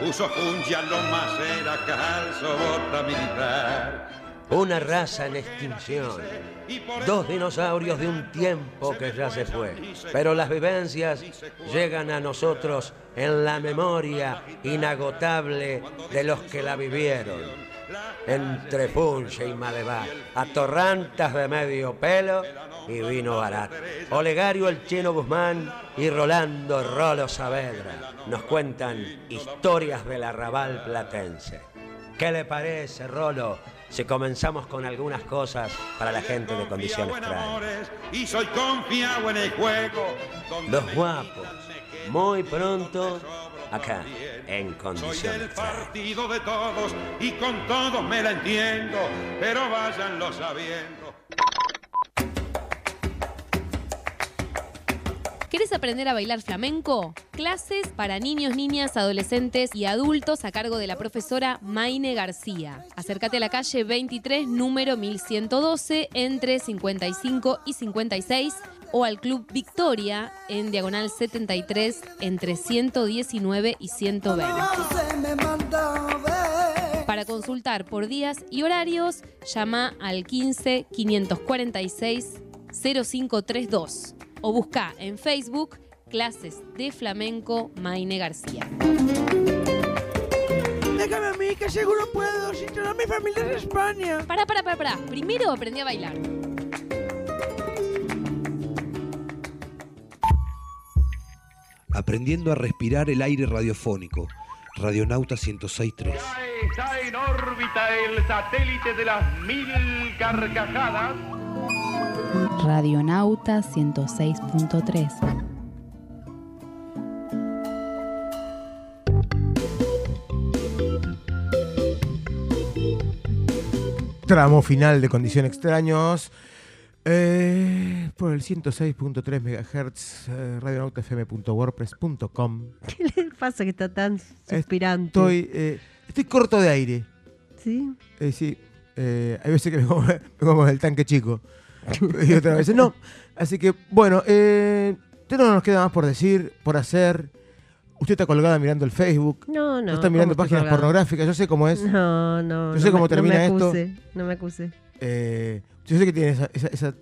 Uso calzo, bota militar. Una raza en extinción, dos dinosaurios de un tiempo que ya se fue, pero las vivencias llegan a nosotros en la memoria inagotable de los que la vivieron. Entre Funche y Malevá, a torrantas de medio pelo y vino barato. Olegario el Chino Guzmán y Rolando Rolo Saavedra nos cuentan historias del arrabal platense. ¿Qué le parece, Rolo, si comenzamos con algunas cosas para la gente de condiciones trágicas? Los guapos, muy pronto acá en condiciones. Soy el partido de todos y con todos me la entiendo, pero váyanlo sabiendo. ¿Querés aprender a bailar flamenco? Clases para niños, niñas, adolescentes y adultos a cargo de la profesora Maine García. Acércate a la calle 23, número 1112, entre 55 y 56, o al Club Victoria, en diagonal 73, entre 119 y 120. Para consultar por días y horarios, llama al 15 546 0532 o busca en Facebook Clases de Flamenco Maine García. Déjame a mí, que seguro puedo, si toda mi familia es de España. Para, para, para, para. Primero aprendí a bailar. Aprendiendo a respirar el aire radiofónico. Radionauta 1063. Está en órbita el satélite de las mil carcajadas. Radionauta 106.3. Tramo final de Condición Extraños. Eh, por el 106.3 MHz, eh, radionautafm.wordpress.com. ¿Qué le pasa que está tan suspirante? Estoy, eh, estoy corto de aire. ¿Sí? Eh, sí. Eh, hay veces que me como, me como el tanque chico. y otras veces no. Así que, bueno, eh, no nos queda más por decir, por hacer. Usted está colgada mirando el Facebook. No, no. está mirando ¿cómo estoy páginas colgada? pornográficas. Yo sé cómo es. No, no. Yo sé no cómo me- termina no me esto. acuse, No me acuse. Eh, yo sé que tiene esa, esa, esa-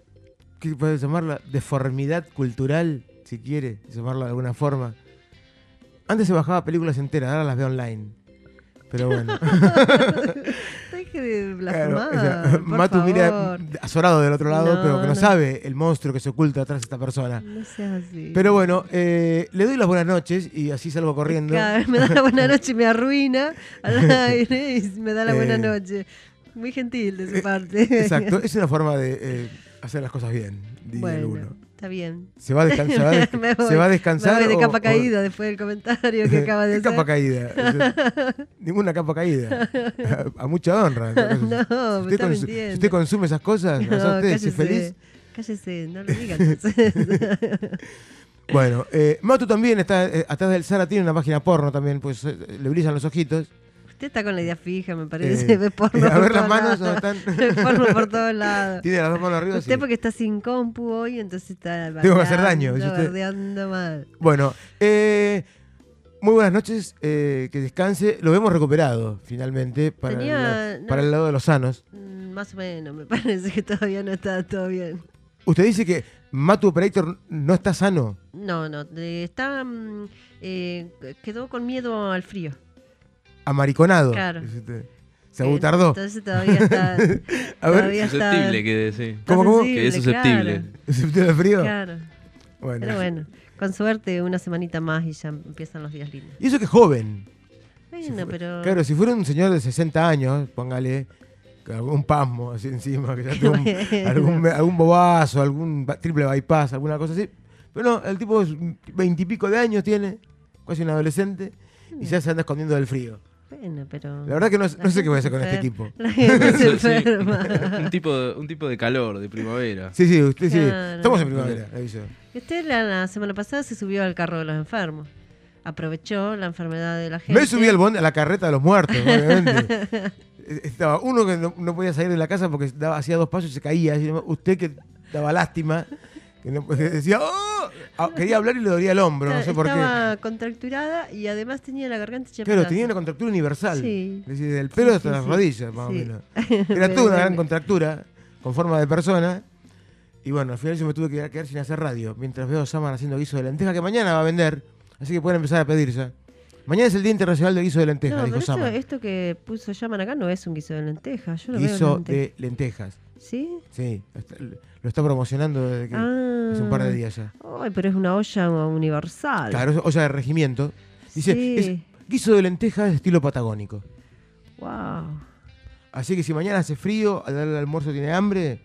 ¿qué puedes llamarla? Deformidad cultural, si quiere llamarla de alguna forma. Antes se bajaba películas enteras, ahora las veo online. Pero bueno. De Claro, o sea, Matu mira azorado del otro lado, No, pero que no, no. sabe el monstruo que se oculta atrás de esta persona. No seas así. Pero bueno, eh, le doy las buenas noches y así salgo corriendo. Vez me da la buena noche y me arruina al aire y me da la buena Eh, noche. Muy gentil de su parte. Exacto, es una forma de eh, hacer las cosas bien, diría Bueno, alguno. está bien. ¿Se va a descan- se va a des- se va a descansar Me voy de capa o- caída después del comentario que acaba de ¿Qué hacer. capa caída? Ninguna capa caída. A, a mucha honra. entonces. No, si, usted si usted consume esas cosas, No, ¿a usted cállese, es feliz? Cállese, no lo diga entonces. Bueno, eh, Matu también está eh, atrás del Sara, tiene una página porno también, pues eh, le brillan los ojitos. Usted está con la idea fija, me parece. Eh, ve porno a por ver las manos. ¿dónde están? Ve porno por todos lados. Tiene las dos manos arriba, Usted sí. porque está sin compu hoy, entonces está Tengo que hacer daño, mal. Bueno, eh, muy buenas noches, eh, que descanse. Lo hemos recuperado finalmente para, Tenía- no. para el lado de los sanos. Mm, Más o menos, me parece que todavía no está todo bien. Usted dice que Matu Operator no está sano. No, no, de- está. mm, eh, quedó con miedo al frío. Amariconado. Claro. usted. Se agutardó. entonces todavía está- A ver. todavía Susceptible sí. ¿Cómo, cómo? Que es susceptible. claro. ¿Susceptible al frío? Claro. Bueno. Pero bueno, con suerte una semanita más y ya empiezan los días lindos. Y eso que es joven. Bueno, pero. Claro, si fuera un señor de 60 años, póngale algún pasmo así encima, que ya tuvo un- Bueno. algún, algún bobazo, algún triple bypass, alguna cosa así. Pero no, el tipo es veintipico de años tiene, casi un adolescente, y ya se anda escondiendo del frío. Bueno, pero. La verdad que no, no sé qué voy a hacer con este tipo. enfer- La gente se Sí. enferma. un, tipo de, un tipo de calor, de primavera. Sí, sí, usted sí. Claro. Estamos en primavera, aviso. Usted la, la semana pasada se subió al carro de los enfermos. Aprovechó la enfermedad de la gente. Me subí al bondi, a la carreta de los muertos, obviamente. Estaba uno que no, no podía salir de la casa porque daba- hacía dos pasos y se caía. Usted que daba lástima, que, no- que decía, ¡oh! Quería hablar y le dolía el hombro, no sé por qué. Estaba contracturada y además tenía la garganta hecha Claro, tenía una contractura universal. Sí. Es decir, del pelo Sí, hasta sí, las rodillas, más o menos. Era toda una gran contractura, con forma de persona. Y bueno, al final yo me tuve que quedar sin hacer radio, mientras veo a Saman haciendo guiso de lenteja, que mañana va a vender. Así que pueden empezar a pedirse. Mañana es el Día Internacional del Guiso de Lenteja, No, dijo pero esto, Saman. esto que puso llaman acá no es un guiso de lentejas. Yo lo veo Guiso lentejas. de lentejas. ¿Sí? Sí, lo está promocionando desde que hace un par de días ya. Ay, pero es una olla universal. Claro, es olla de regimiento. Dice, Sí. es guiso de lentejas de estilo patagónico. Wow. Así que si mañana hace frío, al darle el almuerzo tiene hambre,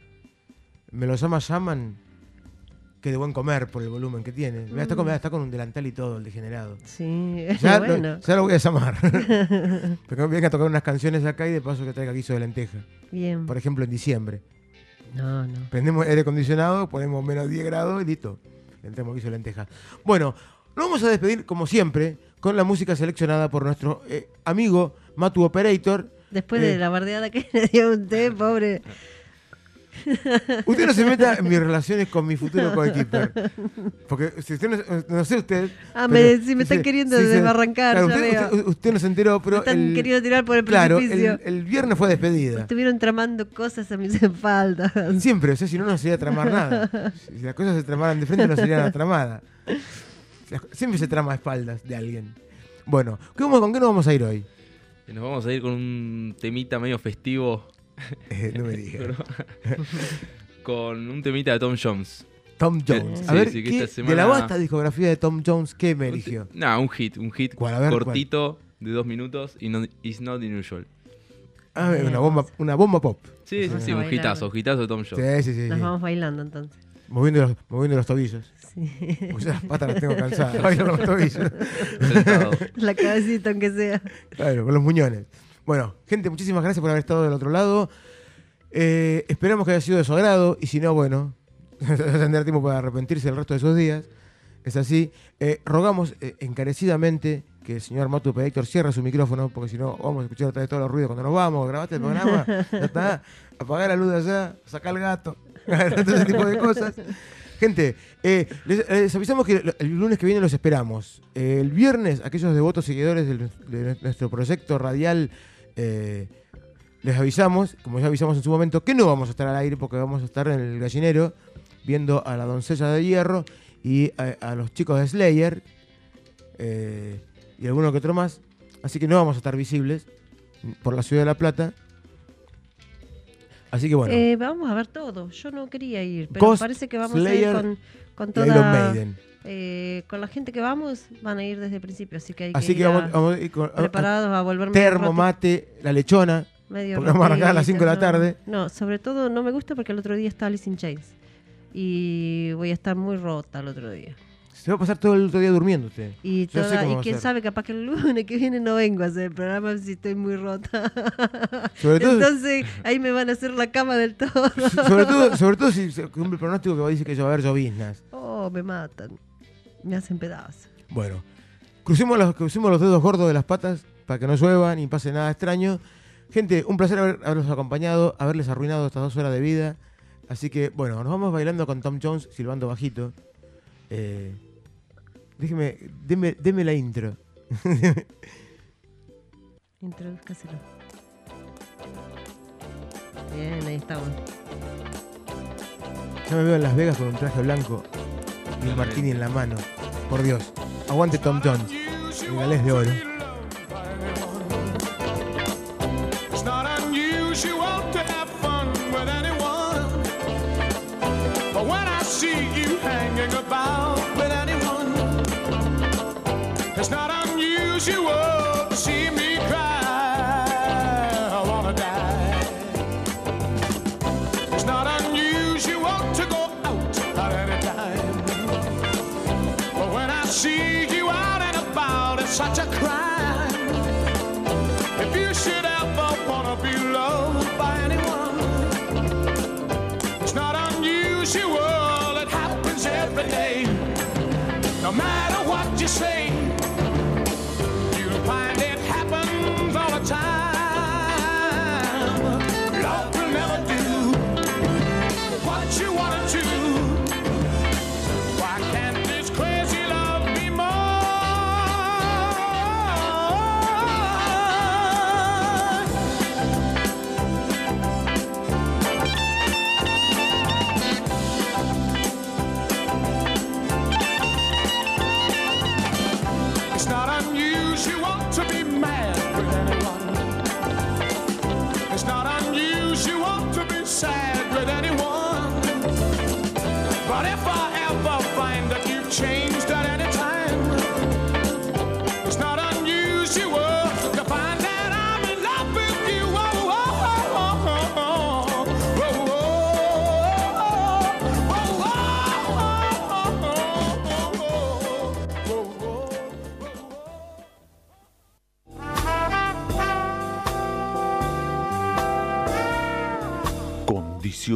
me lo llama, llaman que de buen comer por el volumen que tiene. Mirá, está, con, Mm. está con un delantal y todo, el degenerado. Sí, Ya, bueno. lo, ya lo voy a llamar. Porque venga a tocar unas canciones acá y de paso que traiga guiso de lenteja. Bien. Por ejemplo, en diciembre. No, no. Prendemos aire acondicionado, ponemos menos 10 grados y listo. Entramos guiso de lenteja. Bueno, nos vamos a despedir, como siempre, con la música seleccionada por nuestro eh, amigo Matu Operator. Después Eh, de la bardeada que le dio usted, pobre. Usted no se meta en mis relaciones con mi futuro coequiper. Porque si usted no, no sé usted. Ah, pero me- si me están queriendo desbarrancar, ya usted, veo. usted- usted no se enteró, pero. Me están el- queriendo tirar por el Claro, precipicio. el, el viernes fue despedida. Estuvieron tramando cosas a mis espaldas. Siempre, o sea, si no, no sería tramar nada. Si las cosas se tramaran de frente, no serían tramadas. Las- Siempre se trama a espaldas de alguien. Bueno, ¿qué vamos- ¿con qué nos vamos a ir hoy? Nos vamos a ir con un temita medio festivo. Eh, no me digas. Con un temita de Tom Jones. Tom Que- Jones. sí, a ver, sí, que ¿qué- esta de la semana- vasta discografía de Tom Jones, ¿qué me eligió? Nah, un hit, un hit ¿Cuál? A ver, ¿cuál? cortito de dos minutos y no, It's Not Unusual. Ah, una bomba, una bomba pop. Sí, sí, sí, un hitazo, hitazo de Tom Jones. Sí, sí, sí. Nos sí. vamos bailando entonces. Moviendo los, moviendo los tobillos. Sí. Porque ya las patas las tengo cansadas. Bailo con los tobillos. La cabecita, aunque sea. Claro, con los muñones. Bueno, gente, muchísimas gracias por haber estado del otro lado. Eh, esperamos que haya sido de su agrado. Y si no, bueno, tendrá tiempo para arrepentirse el resto de sus días. Es así. Eh, rogamos eh, encarecidamente que el señor Matu Pedictor cierre su micrófono, porque si no, vamos a escuchar otra vez todos los ruidos cuando nos vamos. Grabaste el programa, ya está. Apagar la luz de allá, sacar el gato, todo ese tipo de cosas. Gente, eh, les, les avisamos que el- lunes que viene los esperamos. El viernes, aquellos devotos seguidores de nuestro proyecto radial, eh, les avisamos, como ya avisamos en su momento, que no vamos a estar al aire porque vamos a estar en el gallinero viendo a la doncella de hierro y a, a los chicos de Slayer eh, y alguno que otro más. Así que no vamos a estar visibles por la ciudad de La Plata. Así que bueno. Eh, vamos a ver todo. Yo no quería ir, pero Ghost, parece que vamos Slayer a ir con, con toda. Iron Maiden. Eh, con la gente que vamos, van a ir desde el principio, así que hay Así que, que ir vamos, a- vamos a ir con, a- preparados a volver termo, mate, la lechona. medio porque vamos a arrancar a las 5 de la tarde. No, sobre todo no me gusta porque el otro día está Alice in Chains. Y voy a estar muy rota el otro día. Se va a pasar todo el otro día durmiendo usted. Y, Yo toda- y quién sabe, capaz que el lunes que viene no vengo a hacer el programa si estoy muy rota. Sobre todo- Entonces ahí me van a hacer la cama del todo. sobre todo, sobre todo si se cumple el pronóstico que dice que va a haber lloviznas. Oh, me matan. Me hacen pedazos. Bueno, crucemos los, crucemos los dedos gordos de las patas para que no llueva ni pase nada extraño. Gente, un placer haber, haberlos acompañado, haberles arruinado estas dos horas de vida. Así que, bueno, nos vamos bailando con Tom Jones, silbando bajito. Eh, déjeme, deme, deme la intro. Introduzcaselo. Bien, ahí estamos. Ya me veo en Las Vegas con un traje blanco y un martini en la mano. Por Dios, aguante Tom Jones. El galés de oro. It's not unusual, it It's not unusual to be mad with anyone. It's not unusual to be sad.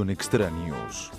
Extraños.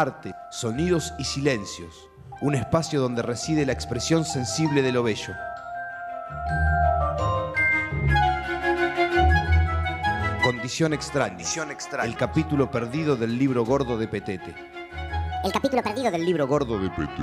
Arte, sonidos y silencios. Un espacio donde reside la expresión sensible de lo bello. Condición extraña. El capítulo perdido del libro gordo de Petete. El capítulo perdido del libro Gordo de Petete.